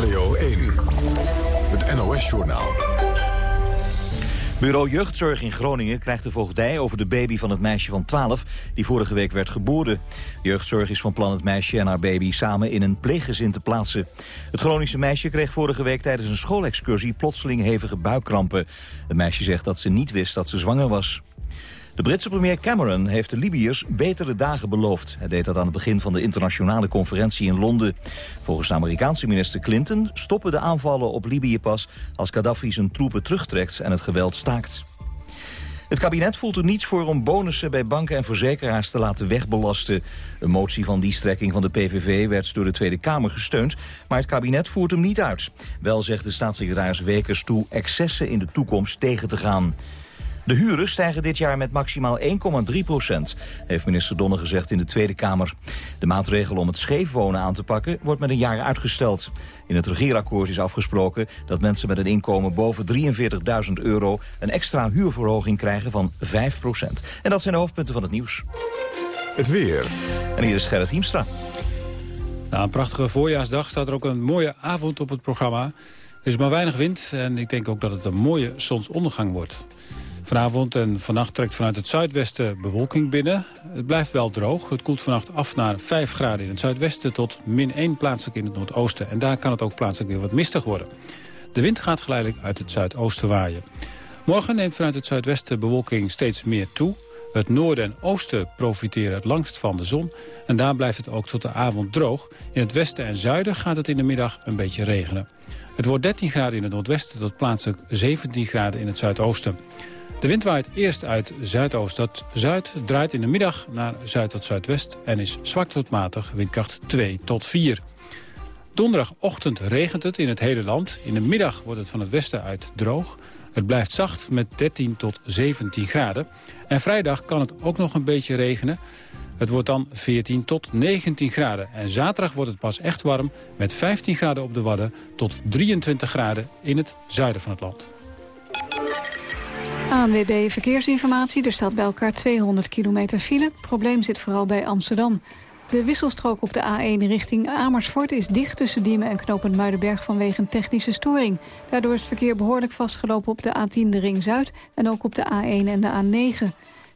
Speaker 1: Radio 1, het NOS-journaal.
Speaker 2: Bureau Jeugdzorg in Groningen krijgt de voogdij over de baby van het meisje van 12... die vorige week werd geboren. Jeugdzorg is van plan het meisje en haar baby samen in een pleeggezin te plaatsen. Het Groningse meisje kreeg vorige week tijdens een schoolexcursie... plotseling hevige buikkrampen. Het meisje zegt dat ze niet wist dat ze zwanger was. De Britse premier Cameron heeft de Libiërs betere dagen beloofd. Hij deed dat aan het begin van de internationale conferentie in Londen. Volgens de Amerikaanse minister Clinton stoppen de aanvallen op Libië pas... als Gaddafi zijn troepen terugtrekt en het geweld staakt. Het kabinet voelt er niets voor om bonussen bij banken en verzekeraars te laten wegbelasten. Een motie van die strekking van de PVV werd door de Tweede Kamer gesteund, maar het kabinet voert hem niet uit. Wel zegt de staatssecretaris Wekers toe excessen in de toekomst tegen te gaan. De huren stijgen dit jaar met maximaal 1,3 procent, heeft minister Donner gezegd in de Tweede Kamer. De maatregel om het scheef wonen aan te pakken wordt met een jaar uitgesteld. In het regeerakkoord is afgesproken dat mensen met een inkomen boven 43.000 euro een extra huurverhoging krijgen van 5 procent. En dat zijn de hoofdpunten van het nieuws.
Speaker 1: Het weer.
Speaker 2: En hier is Gerrit Hiemstra.
Speaker 34: Na een prachtige voorjaarsdag staat er ook een mooie avond op het programma. Er is maar weinig wind en ik denk ook dat het een mooie zonsondergang wordt. Vanavond en vannacht trekt vanuit het zuidwesten bewolking binnen. Het blijft wel droog. Het koelt vannacht af naar 5 graden in het zuidwesten... tot min 1 plaatselijk in het noordoosten. En daar kan het ook plaatselijk weer wat mistig worden. De wind gaat geleidelijk uit het zuidoosten waaien. Morgen neemt vanuit het zuidwesten bewolking steeds meer toe. Het noorden en oosten profiteren het langst van de zon. En daar blijft het ook tot de avond droog. In het westen en zuiden gaat het in de middag een beetje regenen. Het wordt 13 graden in het noordwesten tot plaatselijk 17 graden in het zuidoosten. De wind waait eerst uit zuidoost tot zuid, draait in de middag naar zuid tot zuidwest... en is zwak tot matig, windkracht 2 tot 4. Donderdagochtend regent het in het hele land. In de middag wordt het van het westen uit droog. Het blijft zacht met 13 tot 17 graden. En vrijdag kan het ook nog een beetje regenen. Het wordt dan 14 tot 19 graden. En zaterdag wordt het pas echt warm met 15 graden op de Wadden... tot 23 graden in het zuiden van het land.
Speaker 3: ANWB Verkeersinformatie. Er staat bij elkaar 200 kilometer file. Het probleem zit vooral bij Amsterdam. De wisselstrook op de A1 richting Amersfoort is dicht tussen Diemen en Knopend Muidenberg vanwege een technische storing. Daardoor is het verkeer behoorlijk vastgelopen op de A10 de Ring Zuid en ook op de A1 en de A9.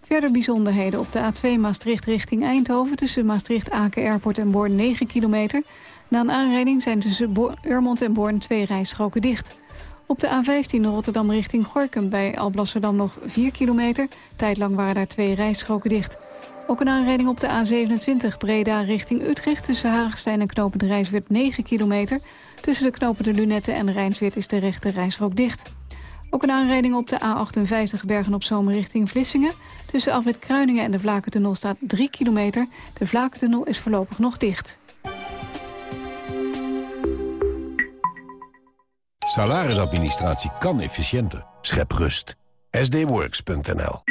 Speaker 3: Verder bijzonderheden op de A2 Maastricht richting Eindhoven... tussen Maastricht-Aken Airport en Born 9 kilometer. Na een aanrijding zijn tussen Urmond en Born twee rijstroken dicht. Op de A15 Rotterdam richting Gorkum bij Alblasserdam nog 4 kilometer. Tijdlang waren daar twee rijstroken dicht. Ook een aanrijding op de A27 Breda richting Utrecht... tussen Haagstein en Knopend Rijswert 9 kilometer. Tussen de knopende Lunette en Rijnsweert is de rechte rijstrook dicht. Ook een aanrijding op de A58 Bergen op Zomer richting Vlissingen. Tussen Afrit Kruiningen en de Vlakentunnel staat 3 kilometer. De Vlakentunnel is voorlopig nog dicht.
Speaker 4: Salarisadministratie kan efficiënter. Schep rust. sdworks.nl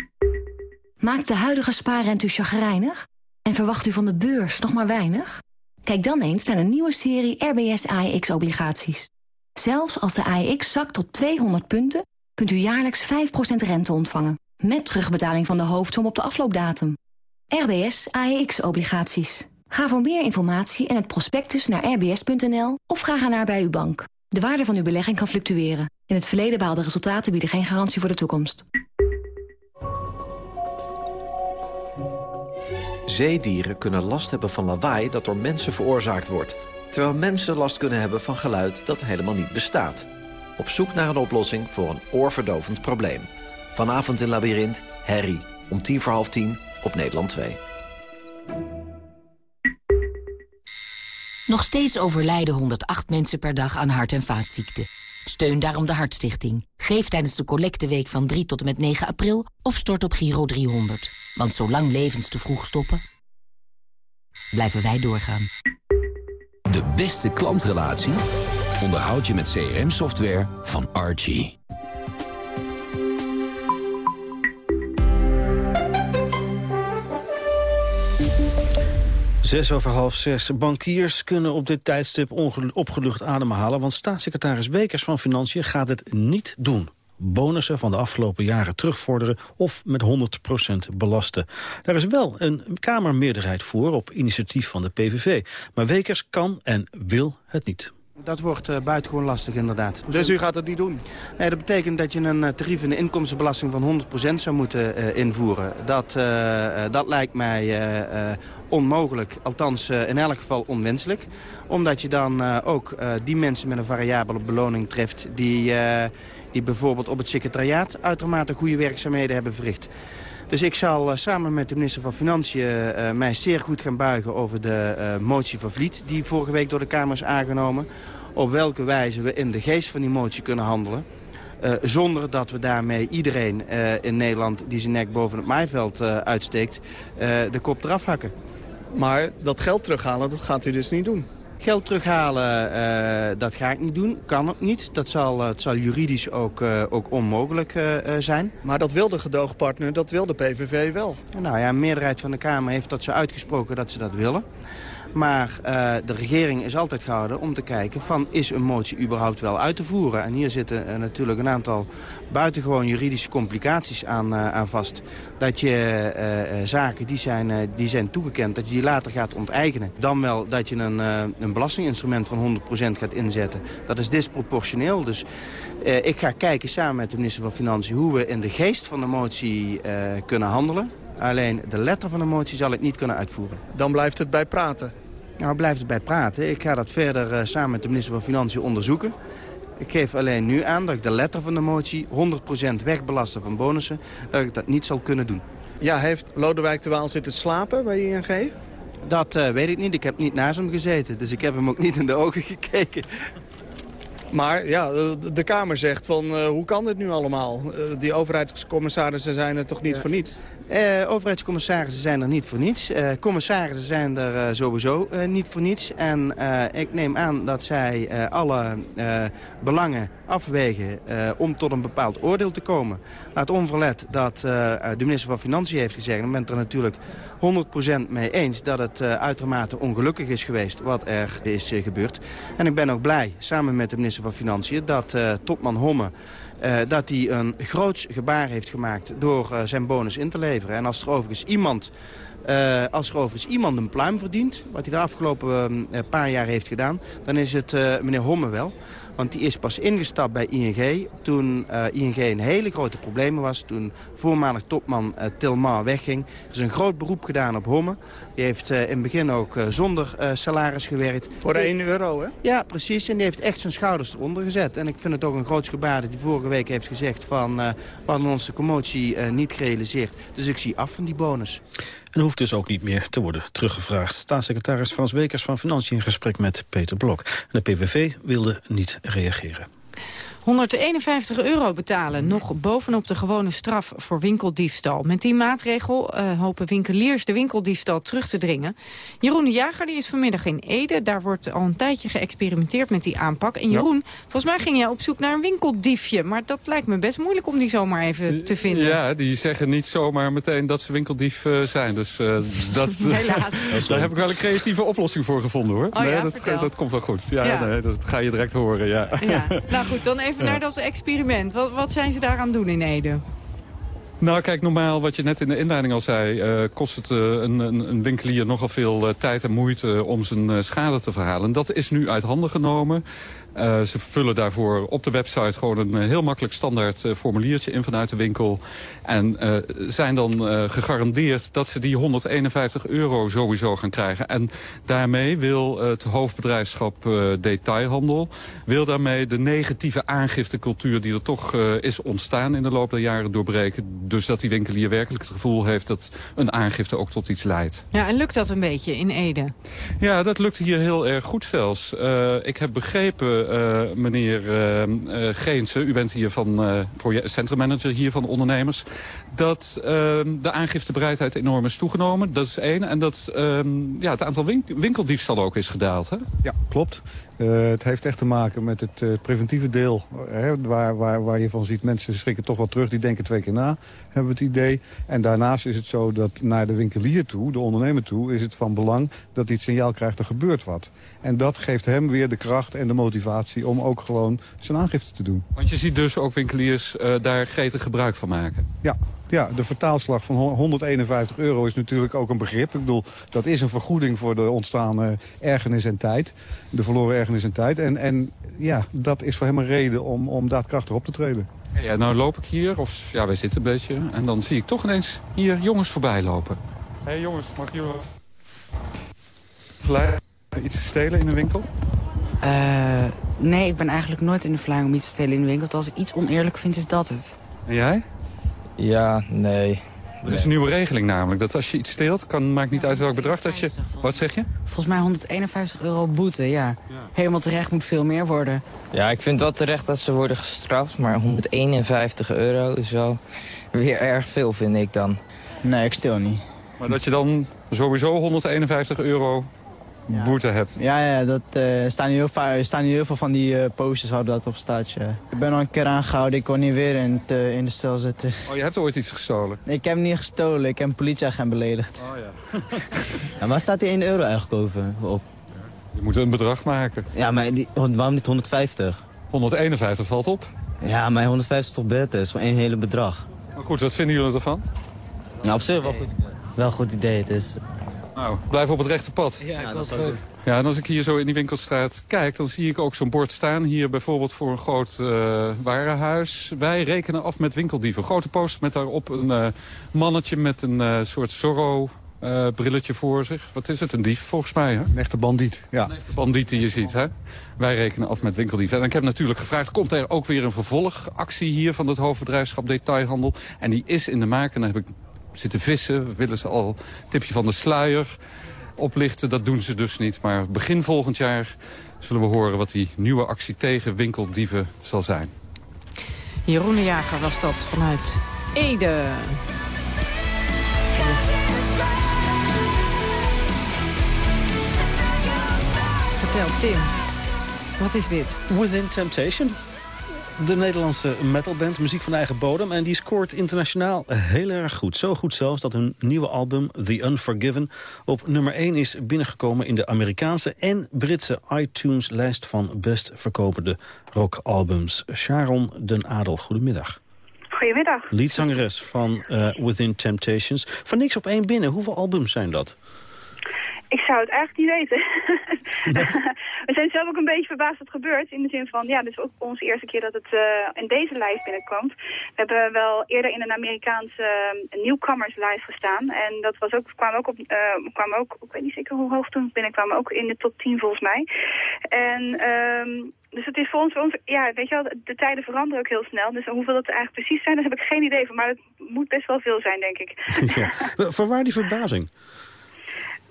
Speaker 35: Maakt de huidige spaarrente u chagrijnig? En verwacht u van de beurs nog maar weinig? Kijk dan eens naar een nieuwe serie RBS AEX-obligaties. Zelfs als de AEX zakt tot 200 punten kunt u jaarlijks 5% rente ontvangen. Met terugbetaling van de hoofdsom op de afloopdatum. RBS AEX-obligaties. Ga voor meer informatie en het prospectus naar rbs.nl of vraag ernaar bij uw bank. De waarde van uw belegging kan fluctueren. In het verleden behaalde resultaten bieden geen garantie voor de toekomst.
Speaker 6: Zeedieren kunnen last hebben van lawaai dat door mensen veroorzaakt wordt. Terwijl mensen last kunnen hebben van geluid dat helemaal niet bestaat. Op zoek naar een oplossing voor een oorverdovend probleem. Vanavond in Labyrinth, Harry. Om tien voor half tien op Nederland 2.
Speaker 36: Nog steeds overlijden 108 mensen per dag aan hart- en vaatziekten. Steun daarom de Hartstichting. Geef tijdens de collecteweek van 3 tot en met 9 april of stort op Giro 300. Want zolang levens te vroeg stoppen, blijven wij doorgaan.
Speaker 5: De beste klantrelatie onderhoud je met CRM-software van Archie.
Speaker 13: Zes over half zes. Bankiers kunnen op dit tijdstip opgelucht ademhalen... want staatssecretaris Wekers van Financiën gaat het niet doen bonussen van de afgelopen jaren terugvorderen of met 100% belasten. Daar is wel een Kamermeerderheid voor op initiatief van de PVV. Maar Wekers kan en wil het niet.
Speaker 37: Dat wordt uh, buitengewoon lastig inderdaad.
Speaker 38: Dus u gaat het niet doen?
Speaker 37: Nee, dat betekent dat je een uh, tarief in de inkomstenbelasting van 100% zou moeten uh, invoeren. Dat, dat lijkt mij onmogelijk, althans in elk geval onwenselijk. Omdat je dan ook die mensen met een variabele beloning treft... die, die bijvoorbeeld op het secretariaat uitermate goede werkzaamheden hebben verricht. Dus ik zal samen met de minister van Financiën mij zeer goed gaan buigen over de motie van Vliet... die vorige week door de Kamer is aangenomen op welke wijze we in de geest van die motie kunnen handelen. Zonder dat we daarmee iedereen in Nederland die zijn nek boven het maaiveld uh, uitsteekt, de kop eraf hakken.
Speaker 38: Maar dat geld terughalen, dat gaat u dus niet doen?
Speaker 37: Geld terughalen, dat ga ik niet doen. Kan het niet. Dat zal, het zal juridisch ook, ook onmogelijk zijn.
Speaker 38: Maar dat wil de gedoogpartner, dat wil de PVV wel.
Speaker 37: Nou ja, een meerderheid van de Kamer heeft dat ze uitgesproken dat ze dat willen. Maar uh, de regering is altijd gehouden om te kijken van is een motie überhaupt wel uit te voeren. En hier zitten uh, natuurlijk een aantal buitengewoon juridische complicaties aan, uh, aan vast. Dat je zaken die zijn, die zijn toegekend, dat je die later gaat onteigenen. Dan wel dat je een, een belastinginstrument van 100% gaat inzetten. Dat is disproportioneel. Dus ik ga kijken samen met de minister van Financiën hoe we in de geest van de motie kunnen handelen. Alleen de letter van de motie zal ik niet kunnen uitvoeren.
Speaker 38: Dan blijft het bij praten?
Speaker 37: Nou, blijft het bij praten. Ik ga dat verder uh, samen met de minister van Financiën onderzoeken. Ik geef alleen nu aan dat ik de letter van de motie 100% wegbelasten van bonussen, dat ik dat niet zal kunnen doen.
Speaker 38: Ja, heeft Lodewijk de Waal zitten slapen bij ING?
Speaker 37: Dat uh, weet ik niet. Ik heb niet naast hem gezeten, dus ik heb hem ook niet in de ogen gekeken.
Speaker 38: Maar ja, de Kamer zegt van uh, hoe kan dit nu allemaal? Uh, die overheidscommissarissen zijn er toch niet ja. voor niets?
Speaker 37: Uh, overheidscommissarissen zijn er niet voor niets. Uh, commissarissen zijn er uh, sowieso niet voor niets. En ik neem aan dat zij alle belangen afwegen om tot een bepaald oordeel te komen. Laat onverlet dat de minister van Financiën heeft gezegd... en ik ben het er natuurlijk 100% mee eens dat het uitermate ongelukkig is geweest wat er is gebeurd. En ik ben ook blij, samen met de minister van Financiën, dat topman Homme... Uh, dat hij een groot gebaar heeft gemaakt door uh, zijn bonus in te leveren. En als er overigens iemand Uh, als er overigens iemand een pluim verdient, wat hij de afgelopen paar jaar heeft gedaan... dan is het meneer Homme wel. Want die is pas ingestapt bij ING toen uh, ING een hele grote problemen was. Toen voormalig topman uh, Tilmar wegging. Er is een groot beroep gedaan op Homme. Die heeft uh, in het begin ook zonder salaris gewerkt.
Speaker 38: Voor 1 euro, hè?
Speaker 37: Ja, precies. En die heeft echt zijn schouders eronder gezet. En ik vind het ook een groot gebaar dat hij vorige week heeft gezegd... van we hadden onze commotie niet gerealiseerd. Dus ik zie af van die bonus.
Speaker 13: En hoeft dus ook niet meer te worden teruggevraagd. Staatssecretaris Frans Wekers van Financiën in gesprek met Peter Blok. De PVV wilde niet reageren.
Speaker 8: 151 euro betalen, nog bovenop de gewone straf voor winkeldiefstal. Met die maatregel uh, hopen winkeliers de winkeldiefstal terug te dringen. Jeroen de Jager die is vanmiddag in Ede. Daar wordt al een tijdje geëxperimenteerd met die aanpak. En Jeroen, volgens mij ging jij op zoek naar een winkeldiefje. Maar dat lijkt me best moeilijk om die zomaar even te vinden.
Speaker 39: Ja, die zeggen niet zomaar meteen dat ze winkeldief uh, zijn. Dus uh, dat,
Speaker 8: Helaas.
Speaker 39: daar heb ik wel een creatieve oplossing voor gevonden hoor.
Speaker 8: Oh,
Speaker 39: nee,
Speaker 8: ja,
Speaker 39: dat, dat, komt wel goed. Ja, ja. Nee, dat ga je direct horen. Ja.
Speaker 8: ja. Nou goed, dan even even naar dat experiment. Wat, wat zijn ze daar aan doen in Ede?
Speaker 39: Nou, kijk, normaal, wat je net in de inleiding al zei... Uh, kost het uh, een, een, winkelier nogal veel uh, tijd en moeite om zijn schade te verhalen. Dat is nu uit handen genomen. Uh, ze vullen daarvoor op de website gewoon een uh, heel makkelijk standaard uh, formuliertje in vanuit de winkel. En zijn dan gegarandeerd dat ze die 151 euro sowieso gaan krijgen. En daarmee wil het hoofdbedrijfschap detailhandel... wil daarmee de negatieve aangiftecultuur die er toch is ontstaan in de loop der jaren doorbreken. Dus dat die winkelier werkelijk het gevoel heeft dat een aangifte ook tot iets leidt.
Speaker 8: Ja, en lukt dat een beetje in Ede?
Speaker 39: Ja, dat lukt hier heel erg goed zelfs. ik heb begrepen meneer uh, uh, Geense, u bent hier van centrummanager hier van de ondernemers, dat ehm, de aangiftebereidheid enorm is toegenomen. Dat is één. En dat ehm, ja, het aantal wink winkeldiefstal ook is gedaald. Hè?
Speaker 40: Ja, klopt. Het heeft echt te maken met het preventieve deel. Hè, waar, waar, waar je van ziet, mensen schrikken toch wat terug. Die denken twee keer na, hebben we het idee. En daarnaast is het zo dat naar de winkelier toe, de ondernemer toe... is het van belang dat hij het signaal krijgt, er gebeurt wat. En dat geeft hem weer de kracht en de motivatie om ook gewoon zijn aangifte te doen.
Speaker 39: Want je ziet dus ook winkeliers uh, daar gretig gebruik van maken?
Speaker 40: Ja, ja, de vertaalslag van 151 euro is natuurlijk ook een begrip. Ik bedoel, dat is een vergoeding voor de ontstaande ergernis en tijd. De verloren ergernis en tijd. En, en ja, dat is voor hem een reden om, om daadkrachtig op te treden.
Speaker 39: Ja, nou loop ik hier, of ja, wij zitten een beetje. En dan zie ik toch ineens hier jongens voorbij lopen. Hé hey, jongens, mag jullie wat... Iets stelen in de winkel?
Speaker 41: Uh, nee, ik ben eigenlijk nooit in de verleiding om iets te stelen in de winkel. Want als ik iets oneerlijk vind, is dat het.
Speaker 39: En jij?
Speaker 42: Ja, nee.
Speaker 39: Er is een nieuwe regeling namelijk, dat als je iets steelt, kan, maakt niet uit welk bedrag dat je... Wat zeg je?
Speaker 41: Volgens mij 151 euro boete, ja. ja. Helemaal terecht moet veel meer worden.
Speaker 42: Ja, ik vind wel terecht dat ze worden gestraft, maar 151 euro is wel weer erg veel, vind ik dan.
Speaker 41: Nee, ik stil niet.
Speaker 39: Maar dat je dan sowieso 151 euro ja. boete hebt.
Speaker 41: Ja, ja dat uh, staan, heel staan heel veel van die uh, posters hadden dat op staat. Ja. Ik ben al een keer aangehouden, ik kon niet weer in, te, in de stel zitten.
Speaker 39: Oh, je hebt ooit iets gestolen?
Speaker 41: Nee, ik heb hem niet gestolen, ik heb een politieagent beledigd.
Speaker 39: Oh ja.
Speaker 41: ja waar staat die 1 euro eigenlijk over, op?
Speaker 39: Je moet een bedrag maken.
Speaker 41: Ja, maar die, waarom niet 150?
Speaker 39: 151 valt op.
Speaker 41: Ja, maar 150 is toch beter, is gewoon één hele bedrag.
Speaker 39: Maar goed, wat vinden jullie ervan?
Speaker 41: Nou, op zich wel goed. Wel een goed idee, dus
Speaker 39: nou, blijf op het rechte pad.
Speaker 41: Ja, dat is ook.
Speaker 39: Ja, en als ik hier zo in die winkelstraat kijk, dan zie ik ook zo'n bord staan. Hier bijvoorbeeld voor een groot uh, warenhuis. Wij rekenen af met winkeldieven. Grote poster met daarop een uh, mannetje met een uh, soort Zorro uh, brilletje voor zich. Wat is het? Een dief volgens mij, hè?
Speaker 40: Een echte bandiet, ja.
Speaker 39: Een echte bandiet die je ziet, hè? Wij rekenen af met winkeldieven. En ik heb natuurlijk gevraagd, komt er ook weer een vervolgactie hier... van het hoofdbedrijfschap Detailhandel? En die is in de maak. En dan heb ik zitten vissen. Willen ze al een tipje van de sluier oplichten. Dat doen ze dus niet. Maar begin volgend jaar zullen we horen wat die nieuwe actie tegen winkeldieven zal zijn.
Speaker 8: Jeroen de Jager was dat vanuit Ede. Vertel, Tim. Wat is dit?
Speaker 13: Within Temptation de Nederlandse metalband, muziek van eigen bodem. En die scoort internationaal heel erg goed. Zo goed zelfs dat hun nieuwe album, The Unforgiven... op nummer 1 is binnengekomen in de Amerikaanse en Britse iTunes-lijst... van best verkopende rockalbums. Sharon den Adel, goedemiddag.
Speaker 43: Goedemiddag.
Speaker 13: Liedzangeres van uh, Within Temptations. Van niks op één binnen. Hoeveel albums zijn dat?
Speaker 43: Ik zou het eigenlijk niet weten. we zijn zelf ook een beetje verbaasd wat gebeurt. In de zin van, ja, dit is ook onze eerste keer dat het uh, in deze lijst binnenkomt. We hebben wel eerder in een Amerikaanse uh, Newcomers lijst gestaan. En dat was ook, kwam ook op, uh, kwam ook, ik weet niet zeker hoe hoog toen binnenkwamen, ook in de top 10 volgens mij. En... Um, dus het is voor ons, voor ons, ja, weet je wel, de tijden veranderen ook heel snel. Dus hoeveel dat er eigenlijk precies zijn, daar heb ik geen idee van. Maar het moet best wel veel zijn, denk ik.
Speaker 13: Ja. Voorwaar die verbazing?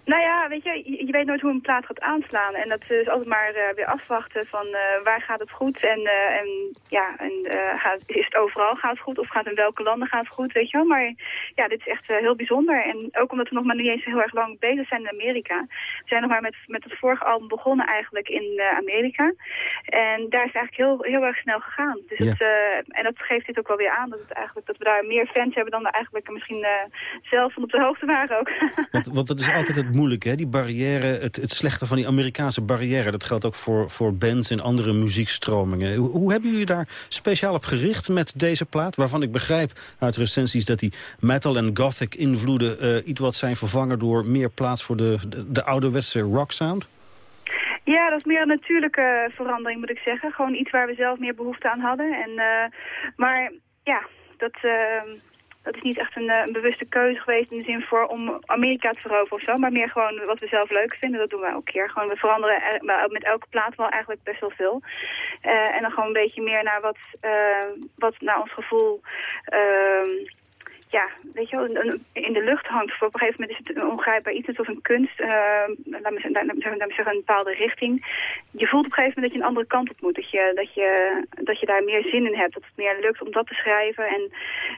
Speaker 43: Nou ja, weet je, je weet nooit hoe een plaat gaat aanslaan. En dat is altijd maar uh, weer afwachten van uh, waar gaat het goed. En, uh, en ja, en, gaat, is het overal gaat het goed of gaat in welke landen gaat het goed, weet je wel. Maar ja, dit is echt heel bijzonder. En ook omdat we nog maar niet eens heel erg lang bezig zijn in Amerika. We zijn nog maar met, met het vorige album begonnen eigenlijk in Amerika. En daar is het eigenlijk heel, heel erg snel gegaan. Dus ja. het, en dat geeft dit ook wel weer aan, dat, het eigenlijk, dat we daar meer fans hebben dan we eigenlijk misschien zelf van op de hoogte waren ook.
Speaker 13: Want, want dat is altijd het moeilijk, hè? Die barrière, het, het slechte van die Amerikaanse barrière. Dat geldt ook voor, voor bands en andere muziekstromingen. Hoe, hoe hebben jullie daar speciaal op gericht met deze plaat? Waarvan ik begrijp uit recensies dat die metal en gothic invloeden... Uh, iets wat zijn vervangen door meer plaats voor de, de, de ouderwetse rock sound?
Speaker 43: Ja, dat is meer een natuurlijke verandering, moet ik zeggen. Gewoon iets waar we zelf meer behoefte aan hadden. En, uh, maar ja, dat... dat is niet echt een, een, bewuste keuze geweest in de zin voor om Amerika te veroveren of zo. Maar meer gewoon wat we zelf leuk vinden. Dat doen we elke keer. Gewoon we veranderen met elke plaat wel eigenlijk best wel veel. Uh, en dan gewoon een beetje meer naar wat, uh, wat naar ons gevoel... Uh, ja, weet je wel, in de lucht hangt. Voor op een gegeven moment is het een ongrijpbaar iets, of een kunst. Uh, laat me zeggen, een bepaalde richting. Je voelt op een gegeven moment dat je een andere kant op moet. Dat je, dat je, dat je daar meer zin in hebt. Dat het meer lukt om dat te schrijven. En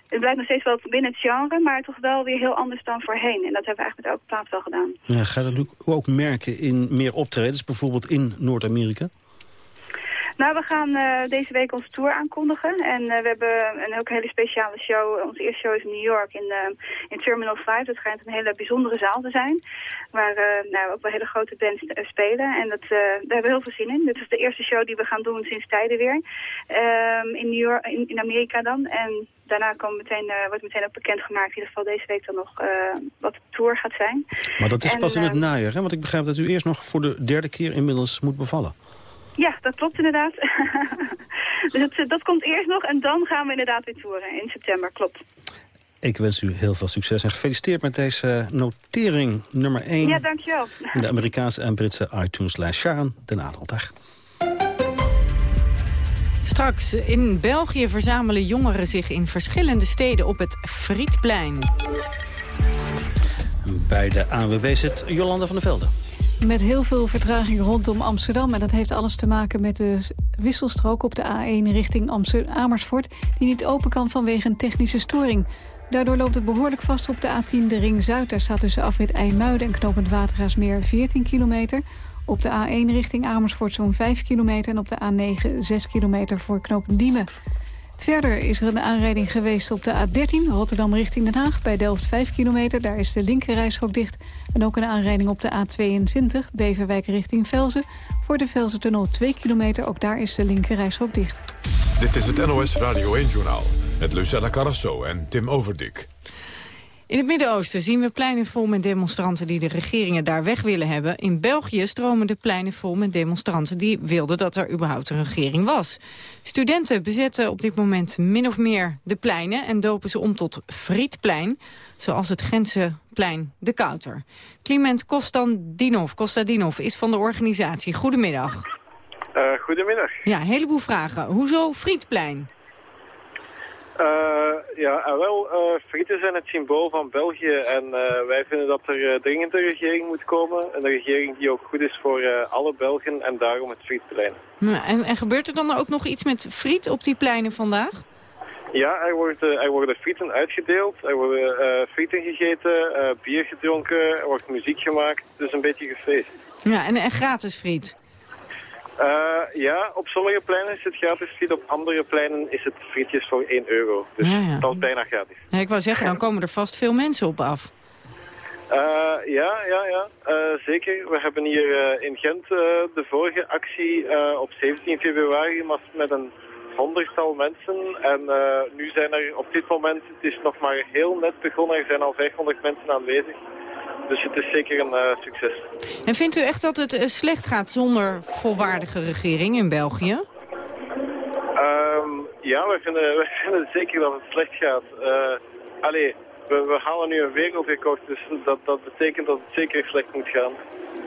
Speaker 43: het blijft nog steeds wel binnen het genre, maar toch wel weer heel anders dan voorheen. En dat hebben we eigenlijk met elke plaat wel gedaan.
Speaker 13: Ja, ga je dat ook merken in meer optredens, bijvoorbeeld in Noord-Amerika?
Speaker 43: Nou, we gaan uh, deze week onze tour aankondigen. En uh, we hebben een ook hele speciale show. Onze eerste show is in New York in, uh, in Terminal 5. Dat schijnt een hele bijzondere zaal te zijn. Waar nou, ook wel hele grote bands spelen. En dat, daar hebben we heel veel zin in. Dit is de eerste show die we gaan doen sinds tijden weer. Um, in, New York, in, in, Amerika dan. En daarna komen meteen, wordt meteen ook bekendgemaakt. In ieder geval deze week dan nog wat de tour gaat zijn.
Speaker 13: Maar dat is en, pas in het najaar, hè? Want ik begrijp dat u eerst nog voor de derde keer inmiddels moet bevallen.
Speaker 43: Ja, dat klopt inderdaad. dus het, dat komt eerst nog en dan gaan we inderdaad weer toeren in september, klopt.
Speaker 13: Ik wens u heel veel succes en gefeliciteerd met deze notering nummer 1.
Speaker 43: Ja, dankjewel.
Speaker 13: In de Amerikaanse en Britse iTunes-lijst. Sharon Den Adeldag.
Speaker 8: Straks in België verzamelen jongeren zich in verschillende steden op het Frietplein.
Speaker 13: Bij de ANWB zit Jolanda van der Velde.
Speaker 3: Met heel veel vertraging rondom Amsterdam. En dat heeft alles te maken met de wisselstrook op de A1 richting Amersfoort... die niet open kan vanwege een technische storing. Daardoor loopt het behoorlijk vast op de A10 de Ring Zuid. Daar staat tussen afrit IJmuiden en knooppunt Watergaasmeer 14 kilometer. Op de A1 richting Amersfoort zo'n 5 kilometer... en op de A9 6 kilometer voor knooppunt Diemen. Verder is er een aanrijding geweest op de A13, Rotterdam richting Den Haag. Bij Delft 5 kilometer, daar is de linkerrijstrook dicht. En ook een aanrijding op de A22, Beverwijk richting Velzen. Voor de Velzen-tunnel 2 kilometer, ook daar is de linkerrijstrook dicht.
Speaker 1: Dit is het NOS Radio 1-journaal met Lucella Carrasso en Tim Overdik.
Speaker 8: In het Midden-Oosten zien we pleinen vol met demonstranten die de regeringen daar weg willen hebben. In België stromen de pleinen vol met demonstranten die wilden dat er überhaupt een regering was. Studenten bezetten op dit moment min of meer de pleinen en dopen ze om tot Frietplein, zoals het Gentse plein De Kouter. Clement Kostadinov, Kostadinov is van de organisatie. Goedemiddag.
Speaker 44: Uh, goedemiddag.
Speaker 8: Ja, een heleboel vragen. Hoezo Frietplein?
Speaker 44: Uh, ja, uh, wel, uh, frieten zijn het symbool van België en wij vinden dat er dringend een regering moet komen. Een regering die ook goed is voor alle Belgen en daarom het frietplein.
Speaker 8: en, en gebeurt er dan ook nog iets met friet op die pleinen vandaag?
Speaker 44: Ja, er, wordt, er worden frieten uitgedeeld, er worden frieten gegeten, bier gedronken, er wordt muziek gemaakt. Dus een beetje gefeest.
Speaker 8: Ja, en, en gratis friet?
Speaker 44: Uh, ja, op sommige pleinen is het gratis friet, op andere pleinen is het frietjes voor 1 euro. Dus ja, ja. dat is bijna gratis.
Speaker 8: Ja, ik wou zeggen, dan komen er vast veel mensen op af.
Speaker 44: Uh, ja, ja, ja, uh, zeker. We hebben hier in Gent de vorige actie op 17 februari met een honderdtal mensen. En nu zijn er op dit moment, het is nog maar heel net begonnen, er zijn al 500 mensen aanwezig. Dus het is zeker een succes.
Speaker 8: En vindt u echt dat het slecht gaat zonder volwaardige regering in België?
Speaker 44: Um, ja, we vinden, we vinden zeker dat het slecht gaat. Uh, allee, we, we, halen nu een wereldrecord, dus dat, dat betekent dat het zeker slecht moet gaan.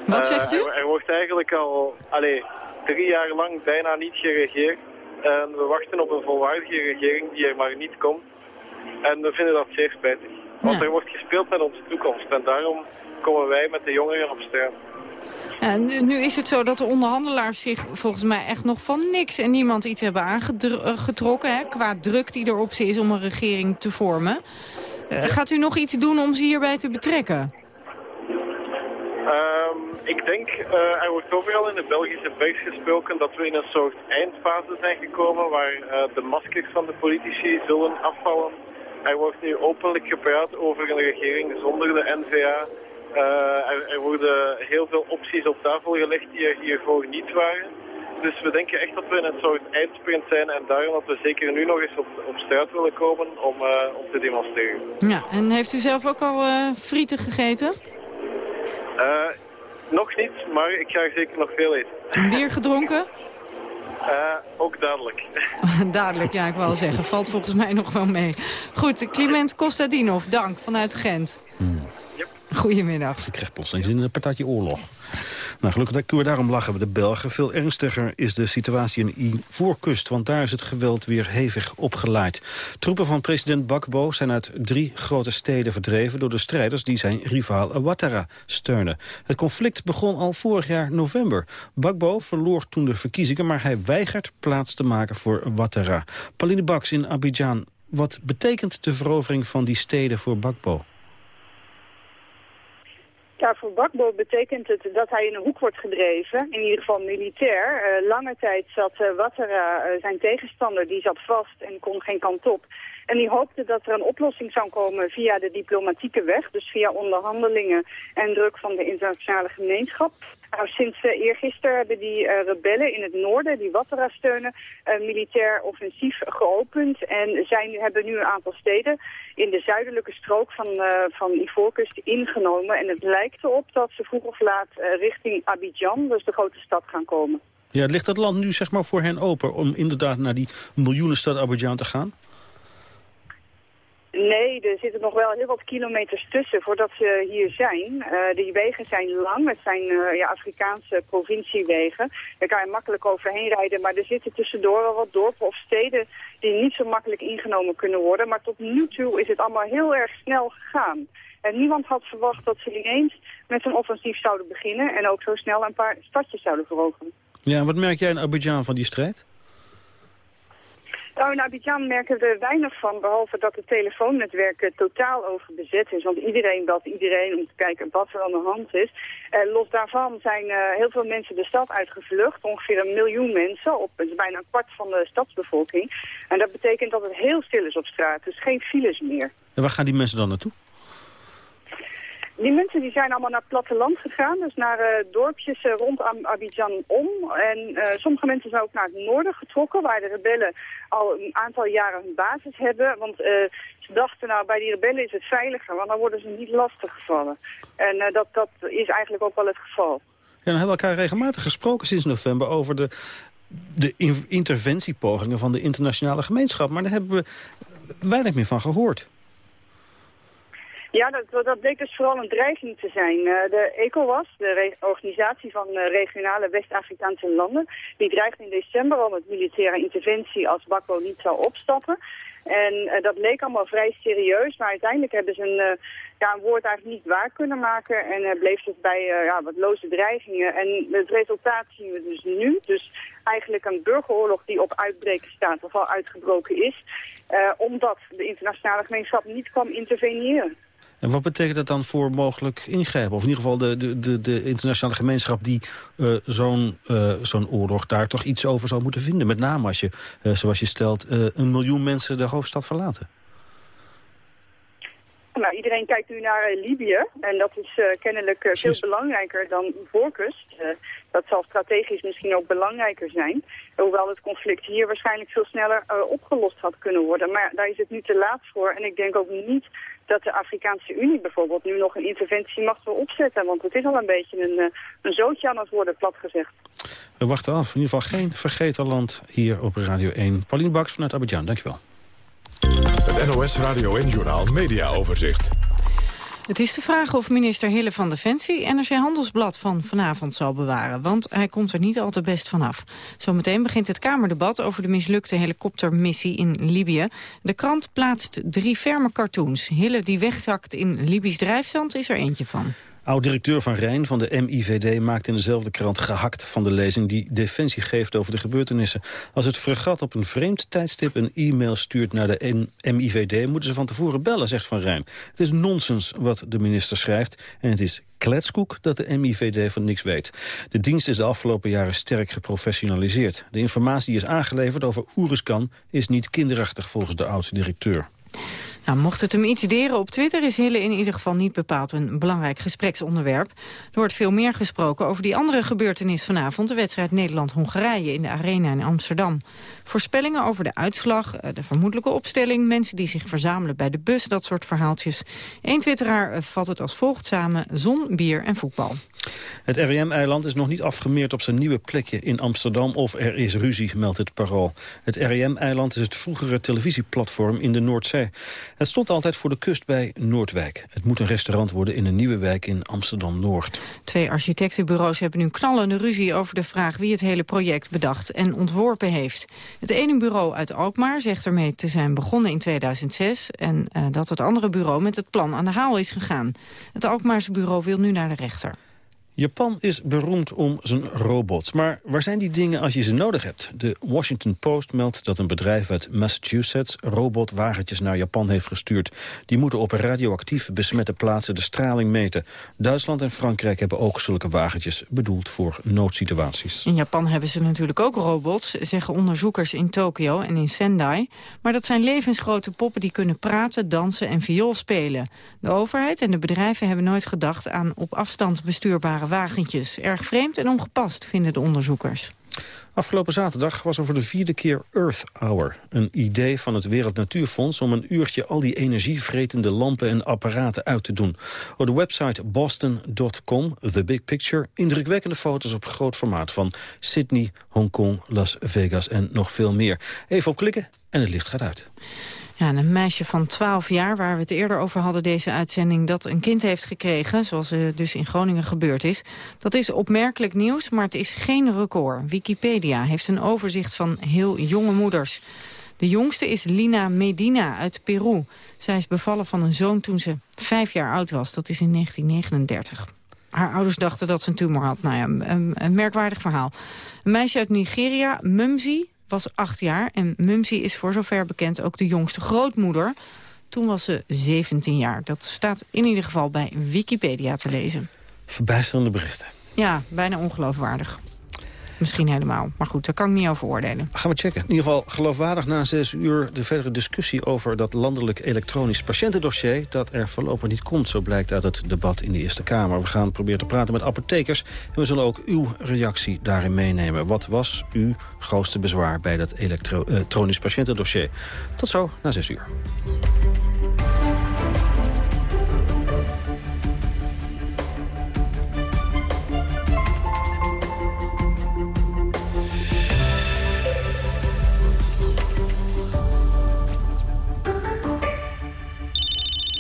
Speaker 8: Wat zegt u?
Speaker 44: Er, er, wordt eigenlijk al allee, drie jaar lang bijna niet geregeerd. En we wachten op een volwaardige regering die er maar niet komt. En we vinden dat zeer spijtig. Want er wordt gespeeld met onze toekomst. En daarom komen wij met de jongeren op straat.
Speaker 8: Ja, nu, is het zo dat de onderhandelaars zich volgens mij echt nog van niks en niemand iets hebben aangetrokken. Hè, qua druk die erop ze is om een regering te vormen. Uh, gaat u nog iets doen om ze hierbij te betrekken?
Speaker 44: Um, ik denk, uh, er wordt overal in de Belgische pers gesproken dat we in een soort eindfase zijn gekomen waar uh, de maskers van de politici zullen afvallen. Er wordt nu openlijk gepraat over een regering zonder de NVA. Uh, er, er, worden heel veel opties op tafel gelegd die er hiervoor niet waren. Dus we denken echt dat we in een soort eindsprint zijn en daarom dat we zeker nu nog eens op, op straat willen komen om, uh, om te demonstreren.
Speaker 8: Ja, en heeft u zelf ook al uh, frieten gegeten?
Speaker 44: nog niet, maar ik ga er zeker nog veel eten.
Speaker 8: Bier gedronken?
Speaker 44: ook dadelijk.
Speaker 8: dadelijk, ja, ik wil zeggen. Valt volgens mij nog wel mee. Goed, Clement Kostadinov, dank vanuit Gent. Goedemiddag.
Speaker 13: Ik krijg plotseling in een partijtje oorlog. Nou, gelukkig we daarom lachen we de Belgen. Veel ernstiger is de situatie in Ivoorkust, want daar is het geweld weer hevig opgeleid. Troepen van president Bakbo zijn uit drie grote steden verdreven door de strijders die zijn rivaal Ouattara steunen. Het conflict begon al vorig jaar november. Bakbo verloor toen de verkiezingen, maar hij weigert plaats te maken voor Ouattara. Pauline Baks in Abidjan, wat betekent de verovering van die steden voor Bakbo?
Speaker 45: Ja, voor Bakbo betekent het dat hij in een hoek wordt gedreven, in ieder geval militair. Uh, lange tijd zat uh, Ouattara, uh, zijn tegenstander, die zat vast en kon geen kant op. En die hoopte dat er een oplossing zou komen via de diplomatieke weg, dus via onderhandelingen en druk van de internationale gemeenschap. Nou, sinds uh, eergisteren hebben die uh, rebellen in het noorden, die Wattera steunen, een militair offensief geopend. En zij hebben nu een aantal steden in de zuidelijke strook van, uh, van Ivoorkust ingenomen. En het lijkt erop dat ze vroeg of laat richting Abidjan, dus de grote stad, gaan komen.
Speaker 13: Ja, ligt dat land nu zeg maar voor hen open om inderdaad naar die miljoenenstad Abidjan te gaan?
Speaker 45: Nee, er zitten nog wel heel wat kilometers tussen voordat ze hier zijn. Uh, die wegen zijn lang, het zijn uh, ja, Afrikaanse provinciewegen. Daar kan je makkelijk overheen rijden, maar er zitten tussendoor wel wat dorpen of steden die niet zo makkelijk ingenomen kunnen worden. Maar tot nu toe is het allemaal heel erg snel gegaan. En niemand had verwacht dat ze ineens met een offensief zouden beginnen en ook zo snel een paar stadjes zouden veroveren.
Speaker 13: Ja, wat merk jij in Abidjan van die strijd?
Speaker 45: Nou, in Abidjan merken we weinig van, behalve dat het telefoonnetwerk eh, totaal overbezet is. Want iedereen belt iedereen om te kijken wat er aan de hand is. Uh, los daarvan zijn uh, heel veel mensen de stad uitgevlucht. Ongeveer een miljoen mensen, op is bijna een kwart van de stadsbevolking. En dat betekent dat het heel stil is op straat, dus geen files meer.
Speaker 13: En waar gaan die mensen dan naartoe?
Speaker 45: Die mensen die zijn allemaal naar het platteland gegaan, dus naar uh, dorpjes uh, rond Abidjan om. En uh, sommige mensen zijn ook naar het noorden getrokken, waar de rebellen al een aantal jaren hun basis hebben. Want ze dachten, nou, bij die rebellen is het veiliger, want dan worden ze niet lastig gevallen. En dat, dat is eigenlijk ook wel het geval.
Speaker 13: Ja, dan hebben we elkaar regelmatig gesproken sinds november over de, de interventiepogingen van de internationale gemeenschap. Maar daar hebben we weinig meer van gehoord.
Speaker 45: Ja, dat, dat bleek dus vooral een dreiging te zijn. Uh, de ECOWAS, de organisatie van uh, regionale West-Afrikaanse landen, die dreigde in december al met militaire interventie als Bakbo niet zou opstappen. En uh, dat leek allemaal vrij serieus, maar uiteindelijk hebben ze een, ja, een woord eigenlijk niet waar kunnen maken. En bleef het bij ja, wat loze dreigingen. En het resultaat zien we dus nu. Dus eigenlijk een burgeroorlog die op uitbreken staat, of al uitgebroken is. omdat de internationale gemeenschap niet kwam interveneren.
Speaker 13: En wat betekent dat dan voor mogelijk ingrijpen? Of in ieder geval de, de, de, de internationale gemeenschap die uh, zo'n uh, zo'n oorlog daar toch iets over zou moeten vinden. Met name als je, uh, zoals je stelt, een miljoen mensen de hoofdstad verlaten.
Speaker 45: Nou, iedereen kijkt nu naar Libië en dat is kennelijk veel belangrijker dan Ivoorkust. dat zal strategisch misschien ook belangrijker zijn. Hoewel het conflict hier waarschijnlijk veel sneller opgelost had kunnen worden. Maar daar is het nu te laat voor en ik denk ook niet dat de Afrikaanse Unie bijvoorbeeld nu nog een interventie mag opzetten. Want het is al een beetje een, een zootje aan het worden, plat gezegd.
Speaker 13: We wachten af. In ieder geval geen vergeten land hier op Radio 1. Pauline Baks vanuit Abidjan, dankjewel.
Speaker 1: Het NOS Radio en Journal Media Overzicht.
Speaker 8: Het is de vraag of minister Hille van Defensie NRC Handelsblad van vanavond zal bewaren. Want hij komt er niet al te best vanaf. Zometeen begint het Kamerdebat over de mislukte helikoptermissie in Libië. De krant plaatst drie ferme cartoons. Hille die wegzakt in Libisch drijfzand is er eentje van.
Speaker 13: Oud-directeur Van Rijn van de MIVD maakt in dezelfde krant gehakt van de lezing die Defensie geeft over de gebeurtenissen. Als het fregat op een vreemd tijdstip een e-mail stuurt naar de MIVD moeten ze van tevoren bellen, zegt Van Rijn. Het is nonsens wat de minister schrijft en het is kletskoek dat de MIVD van niks weet. De dienst is de afgelopen jaren sterk geprofessionaliseerd. De informatie die is aangeleverd over Oeriskan is niet kinderachtig volgens de oud-directeur.
Speaker 8: Nou, mocht het hem iets deren op Twitter is Hille in ieder geval niet bepaald een belangrijk gespreksonderwerp. Er wordt veel meer gesproken over die andere gebeurtenis vanavond, de wedstrijd Nederland-Hongarije in de Arena in Amsterdam. Voorspellingen over de uitslag, eh, de vermoedelijke opstelling, mensen die zich verzamelen bij de bus, dat soort verhaaltjes. Eén twitteraar eh, vat het als volgt samen, zon, bier en voetbal.
Speaker 13: Het RIM-eiland is nog niet afgemeerd op zijn nieuwe plekje in Amsterdam of er is ruzie, meldt het parool. Het RIM-eiland is het vroegere televisieplatform in de Noordzee. Het stond altijd voor de kust bij Noordwijk. Het moet een restaurant worden in een nieuwe wijk in Amsterdam-Noord.
Speaker 8: Twee architectenbureaus hebben nu knallende ruzie over de vraag wie het hele project bedacht en ontworpen heeft. Het ene bureau uit Alkmaar zegt ermee te zijn begonnen in 2006 en uh, dat het andere bureau met het plan aan de haal is gegaan. Het Alkmaarse bureau wil nu naar de rechter.
Speaker 13: Japan is beroemd om zijn robots. Maar waar zijn die dingen als je ze nodig hebt? De Washington Post meldt dat een bedrijf uit Massachusetts... robotwagentjes naar Japan heeft gestuurd. Die moeten op radioactief besmette plaatsen de straling meten. Duitsland en Frankrijk hebben ook zulke wagentjes... bedoeld voor noodsituaties.
Speaker 8: In Japan hebben ze natuurlijk ook robots... zeggen onderzoekers in Tokio en in Sendai. Maar dat zijn levensgrote poppen die kunnen praten, dansen en viool spelen. De overheid en de bedrijven hebben nooit gedacht... aan op afstand bestuurbare wagentjes. Erg vreemd en ongepast, vinden de onderzoekers.
Speaker 13: Afgelopen zaterdag was er voor de vierde keer Earth Hour. Een idee van het Wereld Natuurfonds om een uurtje al die energievretende lampen en apparaten uit te doen. Op de website boston.com, The Big Picture, indrukwekkende foto's op groot formaat van Sydney, Hongkong, Las Vegas en nog veel meer. Even op klikken en het licht gaat uit.
Speaker 8: Ja, een meisje van 12 jaar, waar we het eerder over hadden, deze uitzending... dat een kind heeft gekregen, zoals er dus in Groningen gebeurd is. Dat is opmerkelijk nieuws, maar het is geen record. Wikipedia heeft een overzicht van heel jonge moeders. De jongste is Lina Medina uit Peru. Zij is bevallen van een zoon toen ze vijf jaar oud was. Dat is in 1939. Haar ouders dachten dat ze een tumor had. Nou ja, een, een merkwaardig verhaal. Een meisje uit Nigeria, Mumsy, was acht jaar en Mumsy is voor zover bekend ook de jongste grootmoeder. Toen was ze 17 jaar. Dat staat in ieder geval bij Wikipedia te lezen.
Speaker 13: Verbijsterende berichten.
Speaker 8: Ja, bijna ongeloofwaardig. Misschien helemaal. Maar goed, daar kan ik niet over oordelen.
Speaker 13: Gaan we checken. In ieder geval geloofwaardig na zes uur de verdere discussie over dat landelijk elektronisch patiëntendossier. Dat er voorlopig niet komt, zo blijkt uit het debat in de Eerste Kamer. We gaan proberen te praten met apothekers. En we zullen ook uw reactie daarin meenemen. Wat was uw grootste bezwaar bij dat elektronisch patiëntendossier? Tot zo, na zes uur.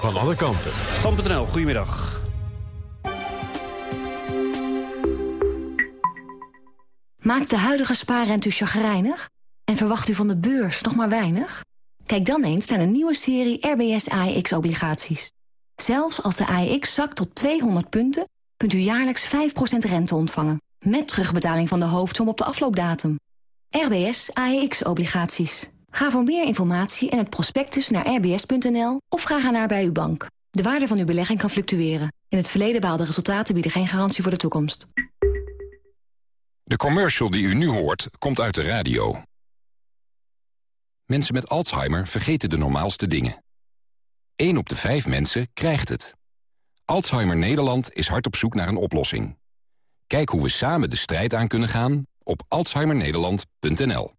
Speaker 1: van alle kanten.
Speaker 46: Stand.nl, goedemiddag.
Speaker 35: Maakt de huidige spaarrente u chagrijnig? En verwacht u van de beurs nog maar weinig? Kijk dan eens naar een nieuwe serie RBS AEX-obligaties. Zelfs als de AEX zakt tot 200 punten... kunt u jaarlijks 5% rente ontvangen. Met terugbetaling van de hoofdsom op de afloopdatum. RBS AEX-obligaties. Ga voor meer informatie en het prospectus naar rbs.nl... of ga naar bij uw bank. De waarde van uw belegging kan fluctueren. In het verleden behaalde resultaten bieden geen garantie voor de toekomst.
Speaker 10: De commercial die u nu hoort, komt uit de radio. Mensen met Alzheimer vergeten de normaalste dingen. 1 op de 5 mensen krijgt het. Alzheimer Nederland is hard op zoek naar een oplossing. Kijk hoe we samen de strijd aan kunnen gaan op alzheimernederland.nl.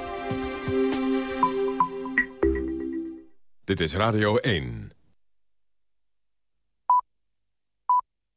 Speaker 1: Dit is Radio 1.